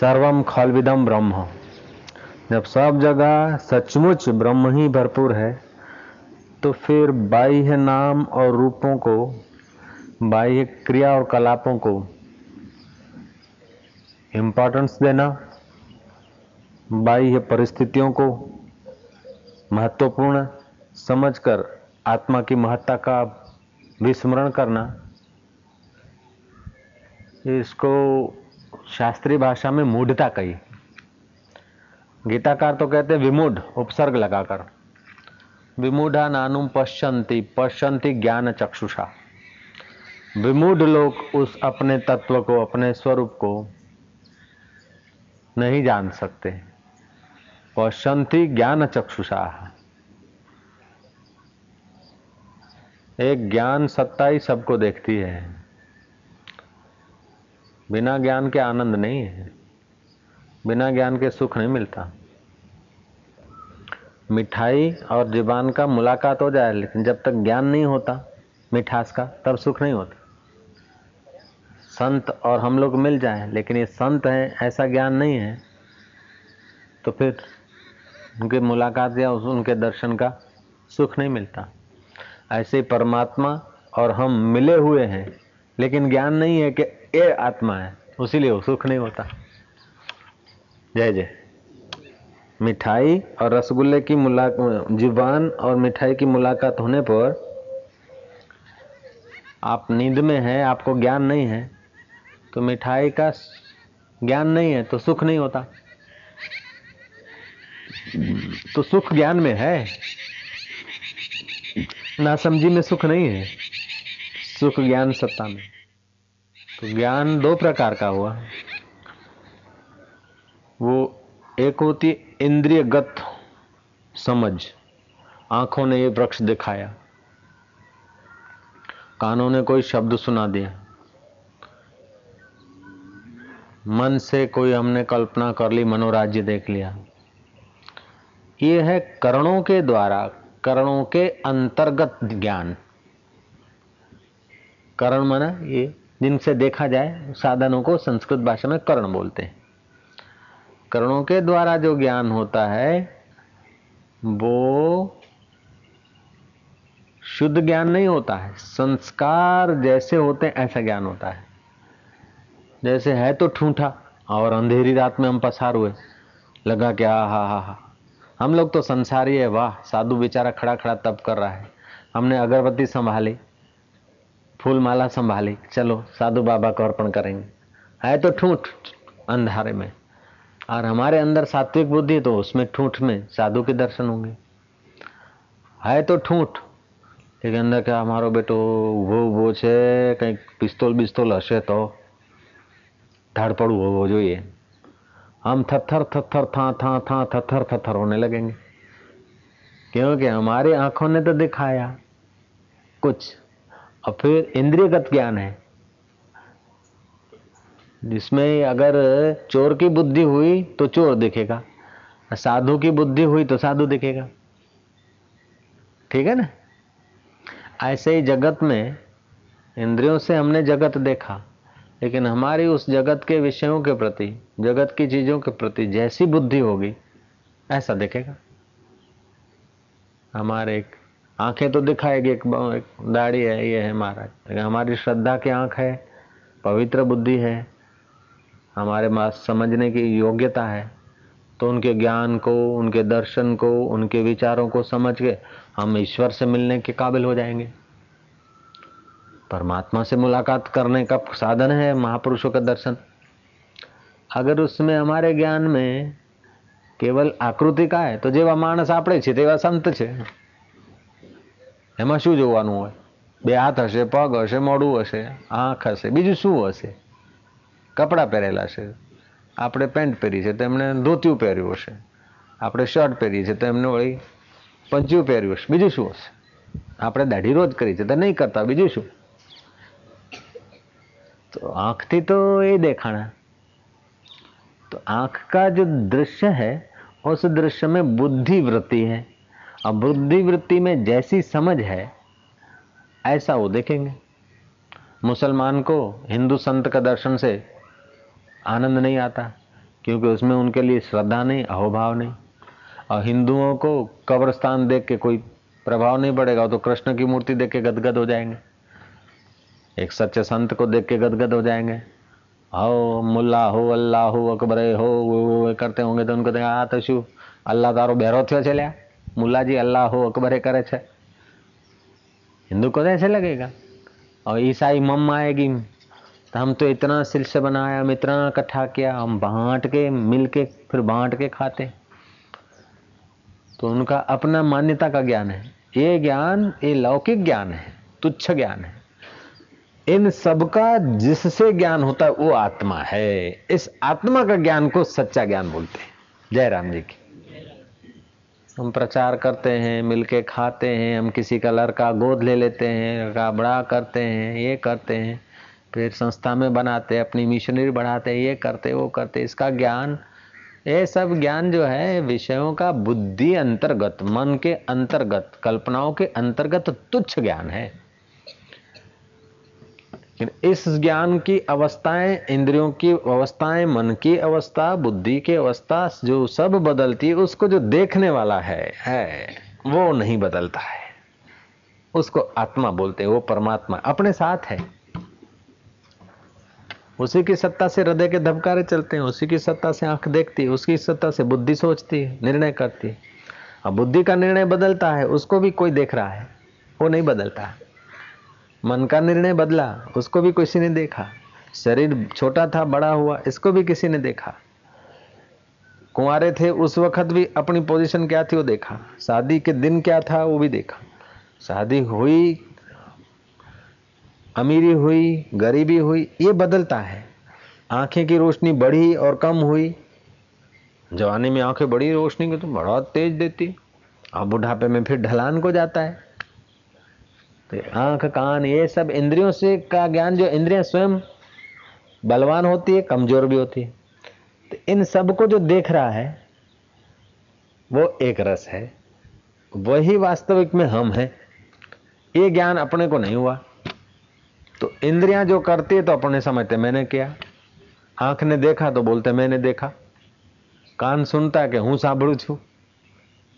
सर्वम खलविदम ब्रह्म। जब सब जगह सचमुच ब्रह्म ही भरपूर है तो फिर बाह्य नाम और रूपों को, बाह्य क्रिया और कलापों को इम्पोर्टेंस देना, बाह्य परिस्थितियों को महत्वपूर्ण समझकर आत्मा की महत्ता का विस्मरण करना, इसको शास्त्रीय भाषा में मूढ़ता कही। गीताकार तो कहते हैं, विमूढ़, उपसर्ग लगाकर। विमूढ़ा नानुम पश्यंती पश्यंती ज्ञान चक्षुषा। विमूढ़ लोग उस अपने तत्व को, अपने स्वरूप को नहीं जान सकते। पश्यंती ज्ञान चक्षुषा। एक ज्ञान सत्ता ही सबको देखती है। बिना ज्ञान के आनंद नहीं है। बिना ज्ञान के सुख नहीं मिलता। मिठाई और ज़ुबान का मुलाकात हो जाए, लेकिन जब तक ज्ञान नहीं होता, मिठास का, तब सुख नहीं होता। संत और हम लोग मिल जाएँ, लेकिन ये संत हैं, ऐसा ज्ञान नहीं है। तो फिर उनकी मुलाकात या उस, उनके दर्शन का सुख नहीं मिलता। ऐसे परमात्मा और हम मिले हुए हैं, लेकिन ज्ञान नहीं है कि ये आत्मा है, उसीलिए वो सुख नहीं होता। जय जय। मिठाई और रसगुल्ले की मुलाकात ज़ुबान और मिठाई की मुलाकात होने पर आप नींद में हैं, आपको ज्ञान नहीं है तो मिठाई का ज्ञान नहीं है तो सुख नहीं होता। तो सुख ज्ञान में है ना समझी में सुख नहीं है, सुख ज्ञान सत्ता में। तो ज्ञान दो प्रकार का हुआ। वो एक होती इंद्रियगत समझ। आँखों ने ये वृक्ष दिखाया। कानों ने कोई शब्द सुना दिया। मन से कोई हमने कल्पना कर ली, मनोराज्य देख लिया। ये है करणों के द्वारा, करणों के अंतर्गत ज्ञान। करण माना ये जिनसे देखा जाए, साधनों को संस्कृत भाषा में करण बोलते हैं। करणों के द्वारा जो ज्ञान होता है, वो शुद्ध ज्ञान नहीं होता है। संस्कार जैसे होते हैं, ऐसा ज्ञान होता है। जैसे है तो ठूठा, और अंधेरी रात में हम पसार हुए। लगा कि क्या हा हा हा। हम लोग तो संसारी है, वाह, साधु बेचारा खड़ा खड़ा तप कर रहा है। हमने अगरबत्ती संभाली फूल माला संभाली चलो साधु बाबा को अर्पण करेंगे है तो ठूठ अंधारे में और हमारे अंदर सात्विक बुद्धि तो उसमें ठूठ में साधु के दर्शन होंगे है तो ठूठ लेकिन अंदर क्या हमारो बेटो ઉભો ઉભો છે કંઈક પિસ્તોલ બિસ્તોલ હશે તો ધાડપડું હોવો જોઈએ हम थर थर था था था थर थर होने लगेंगे क्योंकि हमारी आंखों ने तो दिखाया कुछ और फिर इंद्रियगत ज्ञान है। जिसमें अगर चोर की बुद्धि हुई तो चोर दिखेगा, साधु की बुद्धि हुई तो साधु दिखेगा। ठीक है ना? ऐसे ही जगत में इंद्रियों से हमने जगत देखा, लेकिन हमारी उस जगत के विषयों के प्रति, जगत की चीज़ों के प्रति जैसी बुद्धि होगी, ऐसा देखेगा। हमारे एक आंखें तो दिखाएगी एक, एक दाढ़ी है ये है महाराज लेकिन हमारी श्रद्धा की आंख है पवित्र बुद्धि है हमारे पास समझने की योग्यता है तो उनके ज्ञान को उनके दर्शन को उनके विचारों को समझ के हम ईश्वर से मिलने के काबिल हो जाएंगे परमात्मा से मुलाकात करने का साधन है महापुरुषों का दर्शन अगर उसमें हमारे ज्ञान में કેવલ આકૃતિ કાય તો જેવા માણસ આપણે છે તેવા સંત છે એમાં શું જોવાનું હોય બે હાથ હશે પગ હશે મોઢું હશે આંખ હશે બીજું શું હશે કપડાં પહેરેલા છે આપણે પેન્ટ પહેરી છે તો એમણે ધોતિયું પહેર્યું હશે આપણે શર્ટ પહેરીએ છીએ તો એમને વળી પંચ્યું પહેર્યું હશે બીજું શું હશે આપણે દાઢી રોજ કરી છે તો નહીં કરતા બીજું શું तो आंख थी तो ये देखाना तो आंख का जो दृश्य है उस दृश्य में बुद्धि वृत्ति है अब बुद्धि वृत्ति में जैसी समझ है ऐसा वो देखेंगे। मुसलमान को हिंदू संत का दर्शन से आनंद नहीं आता क्योंकि उसमें उनके लिए श्रद्धा नहीं अहोभाव नहीं। और हिंदुओं को कब्रस्तान देख के कोई प्रभाव नहीं पड़ेगा तो कृष्ण की मूर्ति देख के गदगद हो जाएँगे। एक सच्चे संत को देख के गदगद हो जाएँगे। हो मुल्ला हो अल्लाह हो अकबर हो वो, वो, करते होंगे तो उनको देखा आ तो शू अल्लाह तारो बहरो थो चलिया। લ્યા મુલ્લાજી अल्लाह हो अकबरे करे छे हिंदू को तो ऐसे लगेगा और ईसाई मम आएगी तो हम तो इतना सिलसिला बनाया हम इतना इकट्ठा किया हम बांट के मिल के फिर बांट के खाते तो उनका अपना मान्यता का ज्ञान है ये ज्ञान ये लौकिक ज्ञान है तुच्छ ज्ञान है इन सबका जिससे ज्ञान होता है वो आत्मा है इस आत्मा का ज्ञान को सच्चा ज्ञान बोलते हैं जय राम जी की हम प्रचार करते हैं, मिलके खाते हैं, हम किसी का लड़का गोद ले लेते हैं, लड़का बड़ा करते हैं, ये करते हैं, फिर संस्था में बनाते अपनी मिशनरी बढ़ाते ये करते वो करते इसका ज्ञान, ये सब ज्ञान जो है, विषयों का बुद्धि अंतर्गत, मन के अंतर्गत, कल्पनाओं के अंतर्गत तुच्छ ज्ञान है। इस ज्ञान की अवस्थाएँ, इंद्रियों की अवस्थाएँ, मन की अवस्था, बुद्धि की अवस्था, जो सब बदलती है उसको जो देखने वाला है है, वो नहीं बदलता है। उसको आत्मा बोलते हैं, वो परमात्मा अपने साथ है। उसी की सत्ता से हृदय के धबकारे चलते हैं, उसी की सत्ता से आँख देखती है, उसकी सत्ता से बुद्धि सोचती है, निर्णय करती है। अब बुद्धि का निर्णय बदलता है, उसको भी कोई देख रहा है, वो नहीं बदलता। है मन का निर्णय बदला, उसको भी किसी ने देखा। शरीर छोटा था, बड़ा हुआ, इसको भी किसी ने देखा। कुंवारे थे, उस वक्त भी अपनी पोजीशन क्या थी वो देखा। शादी के दिन क्या था वो भी देखा। शादी हुई, अमीरी हुई, गरीबी हुई, ये बदलता है। आँखें की रोशनी बढ़ी और कम हुई। जवानी में आँखें बड़ी, रोशनी की तो बड़ा तेज देती। और बुढ़ापे में फिर ढलान को जाता है। तो आंख कान ये सब इंद्रियों से का ज्ञान जो इंद्रियां स्वयं बलवान होती है कमजोर भी होती है तो इन सब को जो देख रहा है वो एक रस है वही वास्तविक में हम हैं ये ज्ञान अपने को नहीं हुआ तो इंद्रियां जो करती है तो अपने समझते मैंने किया आंख ने देखा तो बोलते मैंने देखा कान सुनता કે હું સાંભળું છું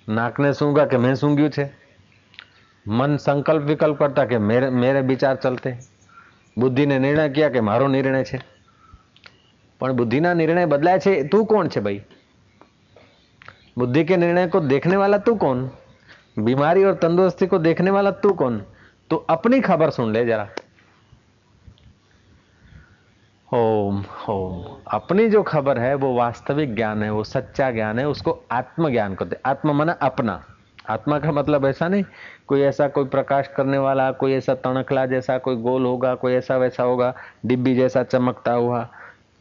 નાકને સૂંઘા કે મેં સૂંઘ્યું છે મન સંકલ્પ વિકલ્પ કરતા કે મેરે મેરે વિચાર ચલતે બુદ્ધિને નિર્ણય किया કે મારો નિર્ણય છે પણ બુદ્ધિના નિર્ણય બદલાય છે તું કોણ છે ભાઈ बुद्धि के निर्णय को देखने वाला तू कौन बीमारी और तंदुरुस्ती को देखने वाला तू कौन तो अपनी खबर सुन ले जरा ओम ओम अपनी जो खबर है वो वास्तविक ज्ञान है वो सच्चा ज्ञान है उसको आत्मज्ञान कहते आत्म मना अपना आत्मा का मतलब ऐसा नहीं, कोई ऐसा कोई प्रकाश करने वाला, कोई ऐसा तणखला जैसा कोई गोल होगा, कोई ऐसा वैसा होगा, डिब्बी जैसा चमकता हुआ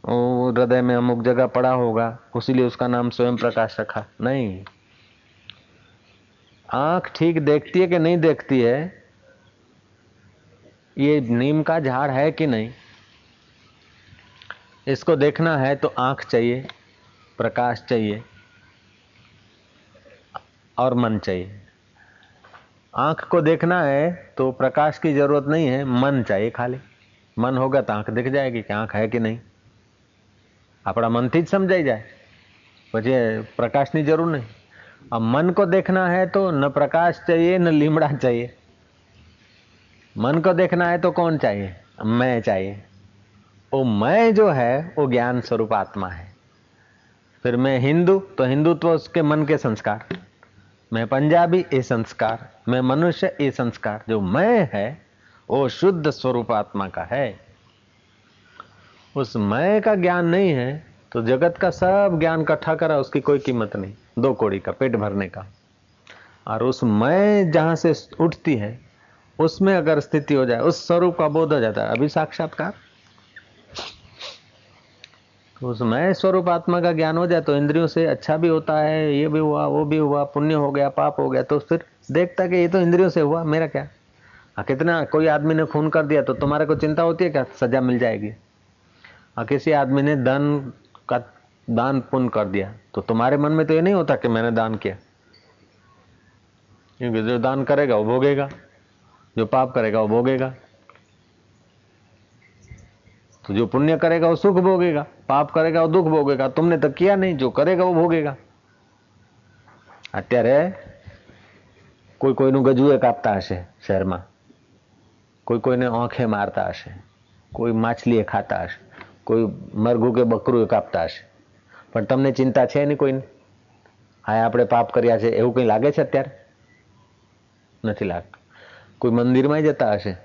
हृदय में अमुक जगह पड़ा होगा, उसीलिए उसका नाम स्वयं प्रकाश रखा। नहीं। आँख ठीक देखती है कि नहीं देखती है? ये नीम का झाड़ है कि नहीं? इसको देखना है तो आँख चाहिए, प्रकाश चाहिए। और मन चाहिए आंख को देखना है तो प्रकाश की जरूरत नहीं है मन चाहिए खाली मन होगा तो आंख दिख जाएगी कि आंख है कि नहीं આપણા મનથી જ સમજાઈ જાય પછી પ્રકાશની જરૂર નહીં अब मन को देखना है तो न प्रकाश चाहिए न लीमड़ा चाहिए मन को देखना है तो कौन चाहिए मैं चाहिए वो मैं जो है वो ज्ञान स्वरूप आत्मा है फिर मैं हिंदू तो हिंदुत्व उसके मन के संस्कार मैं पंजाबी ये संस्कार, मैं मनुष्य ये संस्कार, जो मैं है, वो शुद्ध स्वरूप आत्मा का है। उस मैं का ज्ञान नहीं है तो जगत का सब ज्ञान इकट्ठा करा, उसकी कोई कीमत नहीं, दो कोड़ी का, पेट भरने का। और उस मैं जहाँ से उठती है, उसमें अगर स्थिति हो जाए, उस स्वरूप का बोध हो जाता है। अभी साक्षात्कार? तो उस मैं स्वरूप आत्मा का ज्ञान हो जाए तो इंद्रियों से अच्छा भी होता है ये भी हुआ वो भी हुआ पुण्य हो गया पाप हो गया तो फिर देखता कि ये तो इंद्रियों से हुआ मेरा क्या? आ, कितना कोई आदमी ने खून कर दिया तो तुम्हारे को चिंता होती है क्या? सजा मिल जाएगी। आ, किसी आदमी ने धन का दान पुण्य कर दिया तो तुम्हारे मन में तो ये नहीं होता कि मैंने दान किया। क्योंकि जो दान करेगा वो भोगेगा जो पाप करेगा वो भोगेगा। तो जो पुण्य करेगा वो सुख भोगेगा पाप करेगा वो दुख भोगेगा तुमने तो किया नहीं जो करेगा वो भोगेगा અત્યારે કોઈ કોઈનું ગજુએ કાપતા હશે શહેરમાં કોઈ કોઈને આંખે મારતા હશે કોઈ માછલીએ ખાતા હશે કોઈ મરઘું કે બકરું કાપતા હશે પણ તમને ચિંતા છે નહીં કોઈને હા આપણે પાપ કર્યા છે એવું કંઈ લાગે છે અત્યારે નથી લાગતું કોઈ મંદિરમાં જતા હશે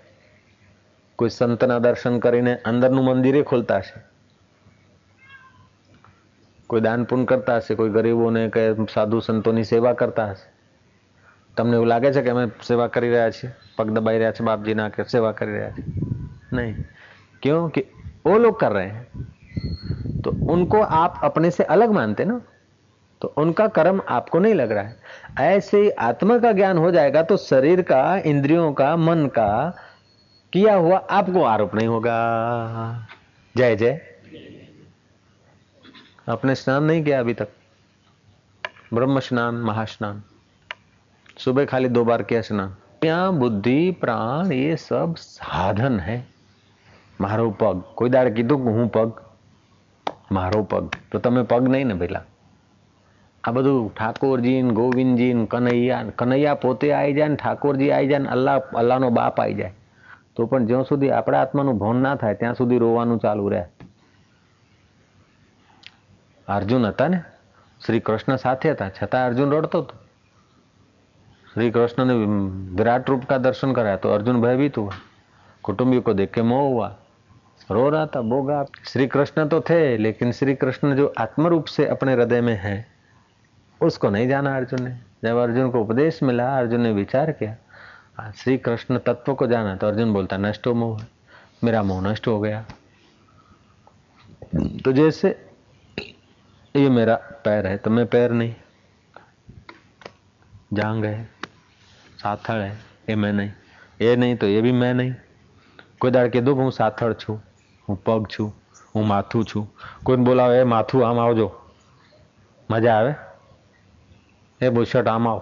કોઈ સંતના દર્શન કરીને અંદરનું મંદિરે ખોલતા હશે કોઈ દાન પુણ્ય કરતા હશે કોઈ ગરીબોને કે સાધુ સંતોની સેવા કરતા હશે તમને એવું લાગે છે કે અમે સેવા કરી રહ્યા છીએ પગ દબાઈ રહ્યા છે બાપજીના કે સેવા કરી રહ્યા છે नहीं क्यों कि वो लोग कर रहे हैं तो उनको आप अपने से अलग मानते ना तो उनका कर्म आपको नहीं लग रहा है ऐसे ही आत्मा का ज्ञान हो जाएगा तो शरीर का इंद्रियों का मन का किया हुआ आपको आरोप नहीं होगा जय जय आपने स्नान नहीं किया अभी तक ब्रह्म स्नान महास्नान सुबह खाली दो बार किया स्नान यहाँ बुद्धि प्राण ये सब साधन है મારો પગ કોઈ દાડે કીધું કે હું પગ મારો પગ તો તમે પગ નહીં ને પેલા આ બધું ઠાકોરજી ને ગોવિંદજી ને કનૈયા કનૈયા પોતે આવી જાય ને ઠાકોરજી આવી જાય ને અલ્લાહ અલ્લાહનો બાપ આવી જાય તો પણ જ્યાં સુધી આપણા આત્માનું ભોન ના થાય ત્યાં સુધી રોવાનું ચાલુ રહે અર્જુન હતા ને શ્રી કૃષ્ણ સાથે હતા છતાં અર્જુન રડતો હતો श्री कृष्ण ने विराट रूप का दर्शन कराया तो अर्जुन भयभीत हुआ कुटुंबी को देख के मोह हुआ रो रहा था बोगा श्री कृष्ण तो थे लेकिन श्री कृष्ण जो आत्म रूप से अपने हृदय में है उसको नहीं जाना अर्जुन ने जब अर्जुन को उपदेश मिला अर्जुन ने विचार किया श्री कृष्ण तत्व को जाना तो अर्जुन बोलता नष्ट हो मोह मेरा मोह नष्ट हो गया तो जैसे ये मेरा पैर है तो मैं पैर नहीं जांग है સાથળ હે એ મેં નહીં એ નહીં તો એ બી મેં નહીં કોઈ દાડ કીધું કે હું સાથળ છું હું પગ છું હું માથું છું કોઈને બોલાવે એ માથું આમ આવજો મજા આવે એ બુશર્ટ આમ આવ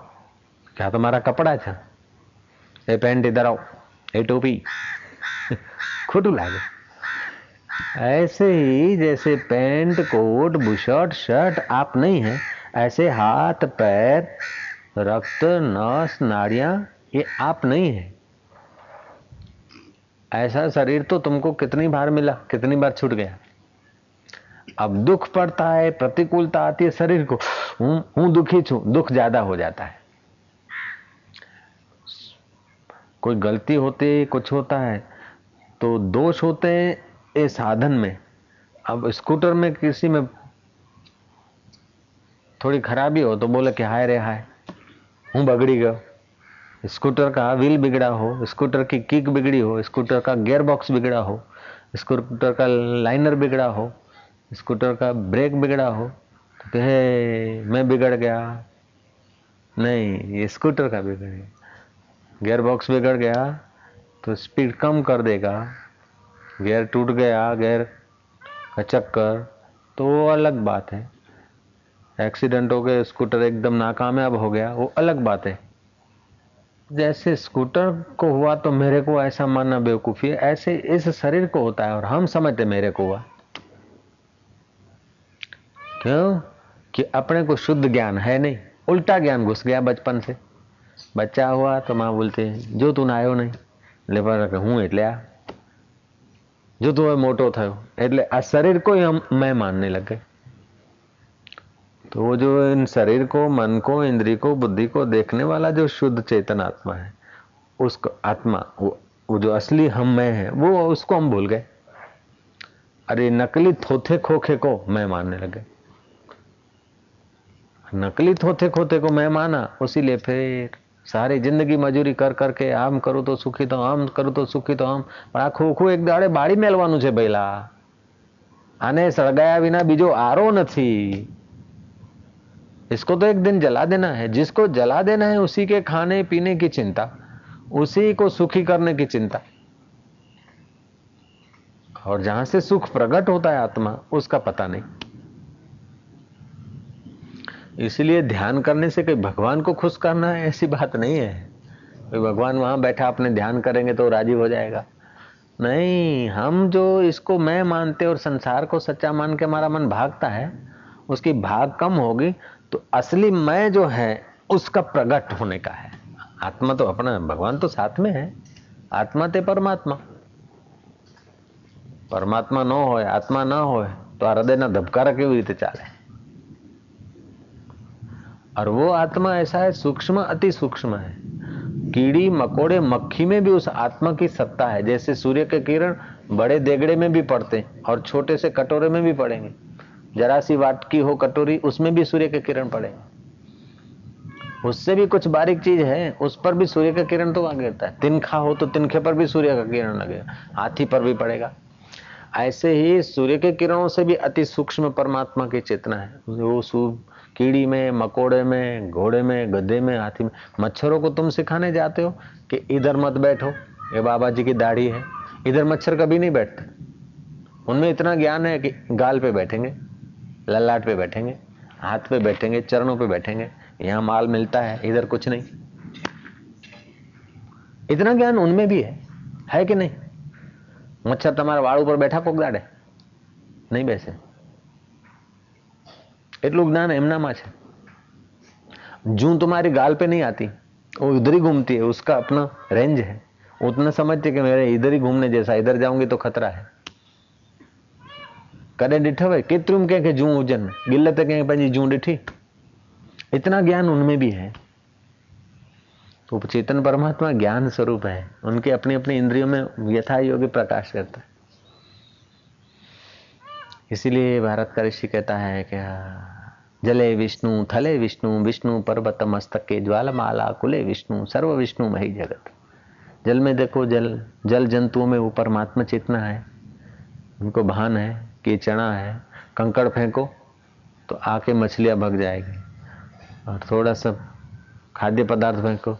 કે આ તો મારા કપડાં છે ए पेंट इधर आओ। ए टोपी खुटू लागे ऐसे ही जैसे पेंट, कोट, बुशर्ट, शर्ट आप नहीं है, ऐसे हाथ, पैर, रक्त, नस, नाड़ियाँ, ये आप नहीं है। ऐसा शरीर तो तुमको कितनी बार मिला, कितनी बार छूट गया। अब दुख पड़ता है, प्रतिकूलता आती है शरीर को। हूँ, हूँ दुखी छू, दुख ज़्यादा हो जाता है। कोई गलती होती कुछ होता है तो दोष होते हैं ये साधन में। अब स्कूटर में किसी में थोड़ी खराबी हो तो बोले कि हाय रे हाय, हूँ बगड़ी गयो। स्कूटर का व्हील बिगड़ा हो, स्कूटर की किक बिगड़ी हो, स्कूटर का गेयर बॉक्स बिगड़ा हो, स्कूटर का लाइनर बिगड़ा हो, स्कूटर का ब्रेक बिगड़ा हो तो कहे, मैं बिगड़ गया। नहीं, ये स्कूटर का बिगड़ गया। गियर बॉक्स बिगड़ गया तो स्पीड कम कर देगा। गियर टूट गया गियर का चक्कर तो वो अलग बात है। एक्सीडेंट हो गए स्कूटर एकदम नाकामयाब हो गया, वो अलग बात है। जैसे स्कूटर को हुआ तो मेरे को ऐसा मानना बेवकूफ़ी है, ऐसे इस शरीर को होता है और हम समझते मेरे को हुआ। क्यों? कि अपने को शुद्ध ज्ञान है नहीं, उल्टा ज्ञान घुस गया बचपन से। बच्चा हुआ तो माँ बोलते जो तू आयो नहीं એટલે હું એટલે આ જો તું મોટો થયો એટલે આ શરીર को ही हम मैं मानने लग गए तो वो जो इन शरीर को मन को इंद्री को बुद्धि को देखने वाला जो शुद्ध चेतन आत्मा है उसको आत्मा वो, वो जो असली हम मैं है वो उसको हम भूल गए अरे नकली थोथे खोखे को मैं मानने लगे नकली थोथे खोथे को मैं माना उसीलिए फिर सारी जिंदगी मजूरी कर करके આમ કરું તો સુખી તો આમ કરું તો સુખી તો આમ પણ આ ખોખું એક દાડે બાળી મેલવાનું છે પહેલા આને સળગાયા વિના બીજો આરો નથી इसको तो एक दिन जला देना है जिसको जला देना है उसी के खाने पीने की चिंता उसी को सुखी करने की चिंता और जहां से सुख प्रकट होता है आत्मा उसका पता नहीं इसलिए ध्यान करने से कोई भगवान को खुश करना है ऐसी बात नहीं है कोई भगवान वहां बैठा अपने ध्यान करेंगे तो राजी हो जाएगा नहीं हम जो इसको मैं मानते और संसार को सच्चा मान के हमारा मन भागता है उसकी भाग कम होगी तो असली मैं जो है उसका प्रकट होने का है आत्मा तो अपना भगवान तो साथ में है आत्मा ते परमात्मा પરમાત્મા ન હોય આત્મા ન હોય તો આ હૃદયના ધબકારા કેવી રીતે ચાલે और वो आत्मा ऐसा है, सूक्ष्म, अति सूक्ष्म है। कीड़ी, मकोड़े, मक्खी में भी उस आत्मा की सत्ता है। जैसे सूर्य के किरण बड़े देगड़े में भी पड़ते हैं और छोटे से कटोरे में भी पड़ेंगे। जरा सी वाट की हो कटोरी, उसमें भी सूर्य के किरण पड़ेंगे उससे भी कुछ बारीक चीज़ है, उस पर भी सूर्य का किरण तो आ गिरता है। तिनखा हो तो तिनखे पर भी सूर्य का किरण लगेगा, हाथी पर भी पड़ेगा। ऐसे ही सूर्य के किरणों से भी अति सूक्ष्म परमात्मा की चेतना है। वो कीड़ी में, मकोड़े में, घोड़े में, गधे में, हाथी में, मच्छरों को तुम सिखाने जाते हो कि इधर मत बैठो। ये बाबा जी की दाढ़ी है। इधर मच्छर कभी नहीं बैठते। उनमें इतना ज्ञान है कि गाल पे बैठेंगे, ललाट पे बैठेंगे, हाथ पे बैठेंगे, चरणों पे बैठेंगे। यहाँ माल मिलता है, इधर कुछ नहीं। इतना ज्ञान उनमें भी है। है कि नहीं? मच्छर तुम्हारे वाड़ ऊपर बैठा पोक दाड़े? नहीं बैसे એટલું ज्ञान એમનામાં છે जू तुम्हारी गाल पे नहीं आती वो इधर ही घूमती है उसका अपना रेंज है उतना समझते कि मेरे इधर ही घूमने जैसा इधर जाऊंगी तो खतरा है कॾहिं ॾिठो भाई केतिरियूं कंहिंखे जूं हुजनि गिल त कंहिं पंहिंजी जूं ॾिठी इतना ज्ञान उनमें भी है तो चेतन परमात्मा ज्ञान स्वरूप है उनके अपनी अपनी इंद्रियों में यथा योग्य प्रकाश करता है इसीलिए भारत का ऋषि कहता है कि जले विष्णु, थले विष्णु विष्णु पर्वत मस्तक के ज्वालमाला, कुले विष्णु, सर्व विष्णु मही जगत। जल में देखो, जल जल जंतुओं में वो परमात्मा चेतना है, उनको भान है, कि चना है, कंकड़ फेंको तो आके मछलियाँ भग जाएगी। और थोड़ा सा खाद्य पदार्थ फेंको,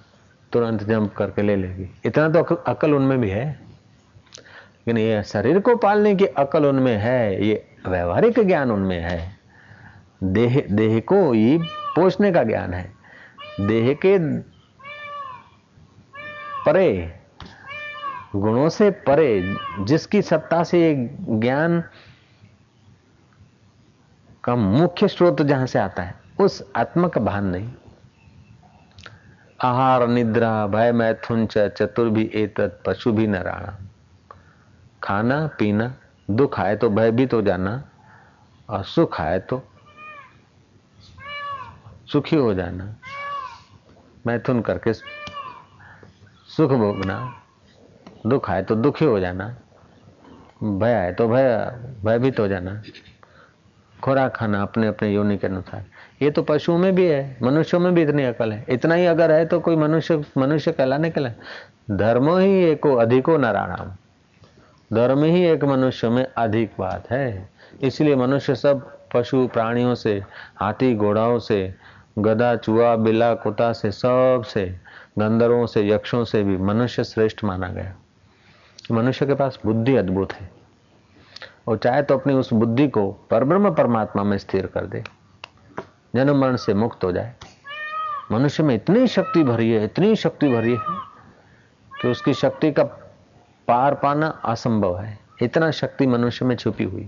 तुरंत जंप करके ले लेगी। इतना तो अकल उनमें भी है। लेकिन ये शरीर को पालने की अकल उनमें है, ये व्यवहारिक ज्ञान उनमें है। देह देह को ही पोषने का ज्ञान है। देह के परे, गुणों से परे, जिसकी सत्ता से ज्ञान का मुख्य स्रोत जहाँ से आता है, उस आत्मा का भान नहीं। आहार, निद्रा, भय, मैथुन चतुर भी, एतत, पशु भी नराणा खाना, पीना, दुख आए तो भयभीत हो जाना, और सुख आए तो सुखी हो जाना। मैथुन करके सुख भोगना, दुख आए तो दुखी हो जाना, भय आए तो भय, भयभीत हो जाना। खुराक खाना अपने अपने योनि के अनुसार। ये तो पशुओं में भी है, मनुष्यों में भी इतनी अकल है। इतना ही अगर है तो कोई मनुष्य मनुष्य कहलाने के लिए। धर्म ही एक अधिको नारायण धर्म ही एक मनुष्य में अधिक बात है। इसलिए मनुष्य सब पशु प्राणियों से, हाथी घोड़ाओं से, गधा, चूहा बिला कुत्ता से, सबसे, गंधर्वों से, यक्षों से भी मनुष्य श्रेष्ठ माना गया। मनुष्य के पास बुद्धि अद्भुत है। और चाहे तो अपनी उस बुद्धि को परब्रह्म परमात्मा में स्थिर कर दे, जन्म मरण से मुक्त हो जाए। मनुष्य में इतनी शक्ति भरी है, इतनी शक्ति भरी है कि उसकी शक्ति का पार पाना असंभव है। इतना शक्ति मनुष्य में छुपी हुई।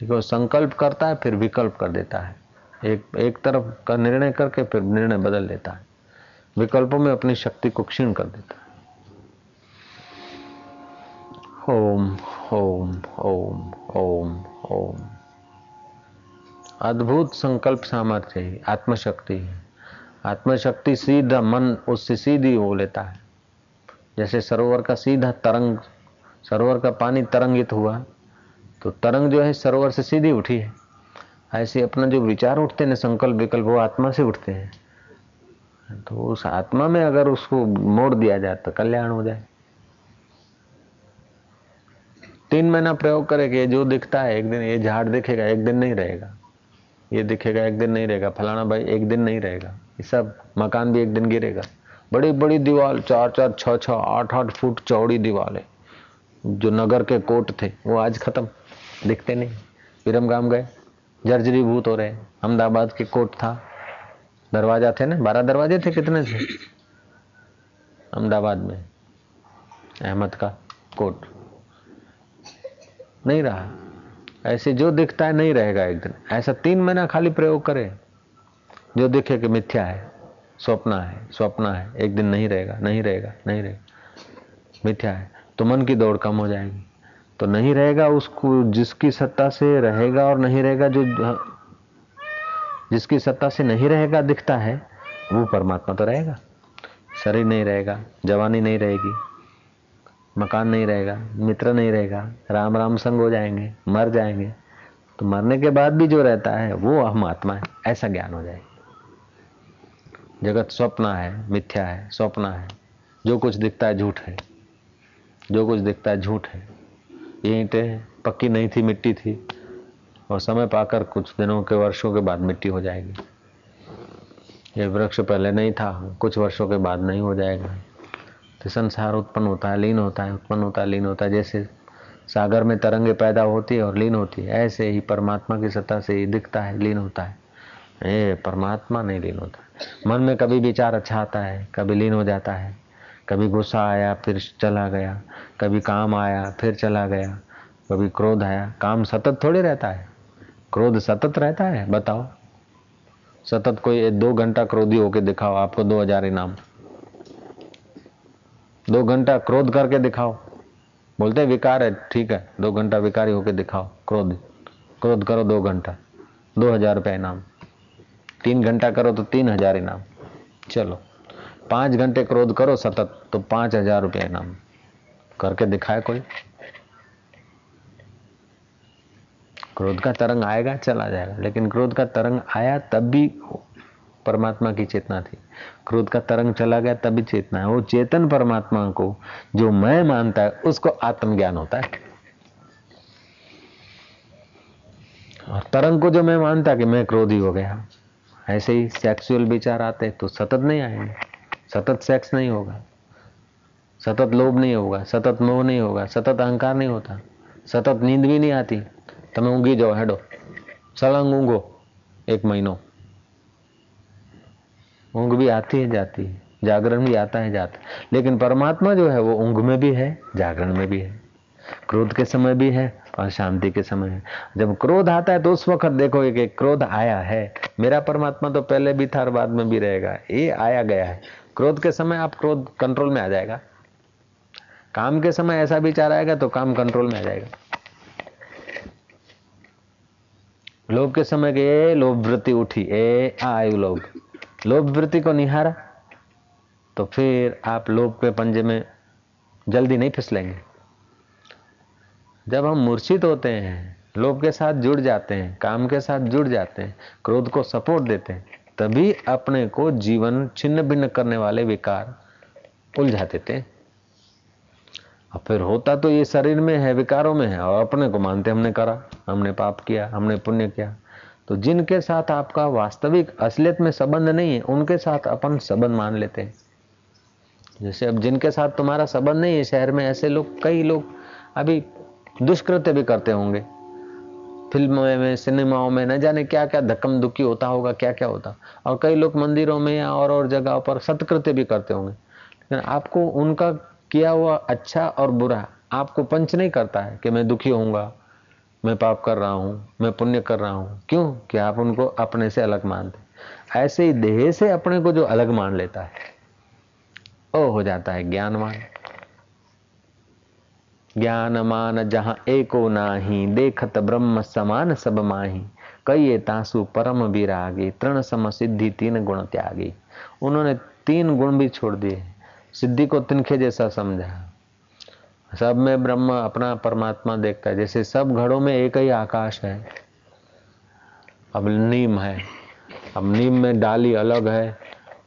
देखो, संकल्प करता है, फिर विकल्प कर देता है। एक एक तरफ़ का निर्णय करके, फिर निर्णय बदल देता है। विकल्पों में अपनी शक्ति को क्षीण कर देता है। ओम ओम ओम ओम ओम। अद्भुत संकल्प सामर्थ्य आत्मशक्ति आत्मशक्ति सीधा मन, उससे सीधी हो लेता है। जैसे सरोवर का सीधा तरंग, सरोवर का पानी तरंगित हुआ तो तरंग जो है सरोवर से सीधी उठी है। ऐसे अपना जो विचार उठते हैं, संकल्प विकल्प, वो आत्मा से उठते हैं। तो उस आत्मा में अगर उसको मोड़ दिया जाए तो कल्याण हो जाए। तीन महीना प्रयोग करेंगे, जो दिखता है, एक दिन ये झाड़ दिखेगा, एक दिन नहीं रहेगा। ये दिखेगा, एक दिन नहीं रहेगा। फलाना भाई, एक दिन नहीं रहेगा। ये सब मकान भी एक दिन गिरेगा। बड़ी बड़ी दीवार चार चार छः छः आठ आठ फुट चौड़ी दीवार है। जो नगर के कोट थे, वो आज खत्म। दिखते नहीं। विरम गाम गए। जर्जरी भूत हो रहे। अहमदाबाद के कोट था। दरवाज़ा थे ना? बारह दरवाजे थे कितने थे अहमदाबाद में। अहमद का कोट। नहीं रहा। ऐसे जो दिखता है, नहीं रहेगा एक दिन। ऐसा तीन महीना खाली प्रयोग करे। जो दिखे कि मिथ्या है। स्वप्न है स्वप्न है। एक दिन नहीं रहेगा नहीं रहेगा नहीं रहेगा। मिथ्या है। तो मन की दौड़ कम हो जाएगी। तो नहीं रहेगा उसको जिसकी सत्ता से रहेगा और नहीं रहेगा जो, जिसकी सत्ता से नहीं रहेगा, दिखता है, वो परमात्मा तो रहेगा। शरीर नहीं रहेगा, जवानी नहीं रहेगी, मकान नहीं रहेगा, मित्र नहीं रहेगा, राम राम संग हो जाएँगे, मर जाएँगे। तो मरने के बाद भी जो रहता है, वो हम आत्मा है। ऐसा ज्ञान हो जाएगा। जगत स्वप्न है, मिथ्या है, स्वप्न है। जो कुछ दिखता है झूठ है। जो कुछ दिखता है झूठ है। ये ईंटें पक्की नहीं थी, मिट्टी थी। और समय पाकर कुछ दिनों के, वर्षों के बाद मिट्टी हो जाएगी। ये वृक्ष पहले नहीं था, कुछ वर्षों के बाद नहीं हो जाएगा। तो संसार उत्पन्न होता है, लीन होता है, उत्पन्न होता है, लीन होता है। जैसे सागर में तरंगे पैदा होती है और लीन होती है, ऐसे ही परमात्मा की सत्ता से ही दिखता है, लीन होता है। ये परमात्मा नहीं लीन होता। मन में कभी विचार अच्छा आता है, कभी लीन हो जाता है, कभी गुस्सा आया, फिर चला गया, कभी काम आया, फिर चला गया, कभी क्रोध आया, काम सतत थोड़ी रहता है, क्रोध सतत रहता है, बताओ। सतत कोई दो घंटा क्रोधी होके दिखाओ, आपको दो हज़ार इनाम। दो घंटा क्रोध करके दिखाओ। बोलते हैं विकार है, ठीक है, दो घंटा विकारी होके दिखाओ, क्रोध। क्रोध करो दो घंटा, दो हज़ार रुपये इनाम। तीन घंटा करो तो तीन हज़ार इनाम। चलो, पाँच घंटे क्रोध करो सतत तो पाँच हज़ार रुपये इनाम। करके दिखाए कोई। क्रोध का तरंग आएगा, चला जाएगा। लेकिन क्रोध का तरंग आया तब भी परमात्मा की चेतना थी। क्रोध का तरंग चला गया तभी चेतना है। वो चेतन परमात्मा को जो मैं मानता है, उसको आत्मज्ञान होता है। और तरंग को जो मैं मानता कि मैं क्रोधी हो गया। ऐसे ही सेक्सुअल विचार आते तो सतत नहीं आएंगे सतत सेक्स नहीं होगा सतत लोभ नहीं होगा सतत मोह नहीं होगा सतत अहंकार नहीं होता सतत नींद भी नहीं आती તમે ઊંઘી જાઓ હેડો सड़ंग ऊँगो एक महीनों ऊँग भी आती है जाती है जागरण भी आता है जाता है लेकिन परमात्मा जो है वो ऊँग में भी है जागरण में भी है क्रोध के समय भी है और शांति के समय है। जब क्रोध आता है तो उस वक्त देखोगे कि क्रोध आया है। मेरा परमात्मा तो पहले भी था और बाद में भी रहेगा। ये आया गया है। क्रोध के समय आप क्रोध कंट्रोल में आ जाएगा। काम के समय ऐसा विचार आएगा तो काम कंट्रोल में आ जाएगा। लोभ के समय के लोभ वृत्ति उठी। ए आयु लोभ। लोभ वृत्ति को निहारा तो फिर आप लोभ के पंजे में जल्दी नहीं फिसलेंगे। जब हम मूर्छित होते हैं, लोभ के साथ जुड़ जाते हैं, काम के साथ जुड़ जाते हैं, क्रोध को सपोर्ट देते हैं, तभी अपने को जीवन छिन्न भिन्न करने वाले विकार उलझा देते हैं। और फिर होता तो ये शरीर में है, विकारों में है, और अपने को मानते हमने करा, हमने पाप किया, हमने पुण्य किया। तो जिनके साथ आपका वास्तविक असलियत में संबंध नहीं है, उनके साथ अपन संबंध मान लेते हैं। जैसे अब जिनके साथ तुम्हारा संबंध नहीं है, शहर में ऐसे लोग, कई लोग अभी दुष्कृत्य भी करते होंगे। फ़िल्मों में, सिनेमाओं में, न जाने क्या क्या धक्कम दुखी होता होगा क्या क्या होता। और कई लोग मंदिरों में या और और जगह पर सत्कृत्य भी करते होंगे। लेकिन आपको उनका किया हुआ अच्छा और बुरा, आपको पंच नहीं करता है कि मैं दुखी होऊँगा, मैं पाप कर रहा हूँ, मैं पुण्य कर रहा हूँ। क्यों? कि आप उनको अपने से अलग मानते ऐसे ही देह से अपने को जो अलग मान लेता है, वो हो जाता है ज्ञानवान। ज्ञान मान जहाँ एको नाही, देखत ब्रह्म समान सब माही। कई तासु परम विरागी, तृण सम सिद्धि तीन गुण त्यागी। उन्होंने तीन गुण भी छोड़ दिए सिद्धि को तिनखे जैसा समझा। सब में ब्रह्म अपना परमात्मा देखता है। जैसे सब घड़ों में एक ही आकाश है, अब नीम है। अब नीम में डाली अलग है,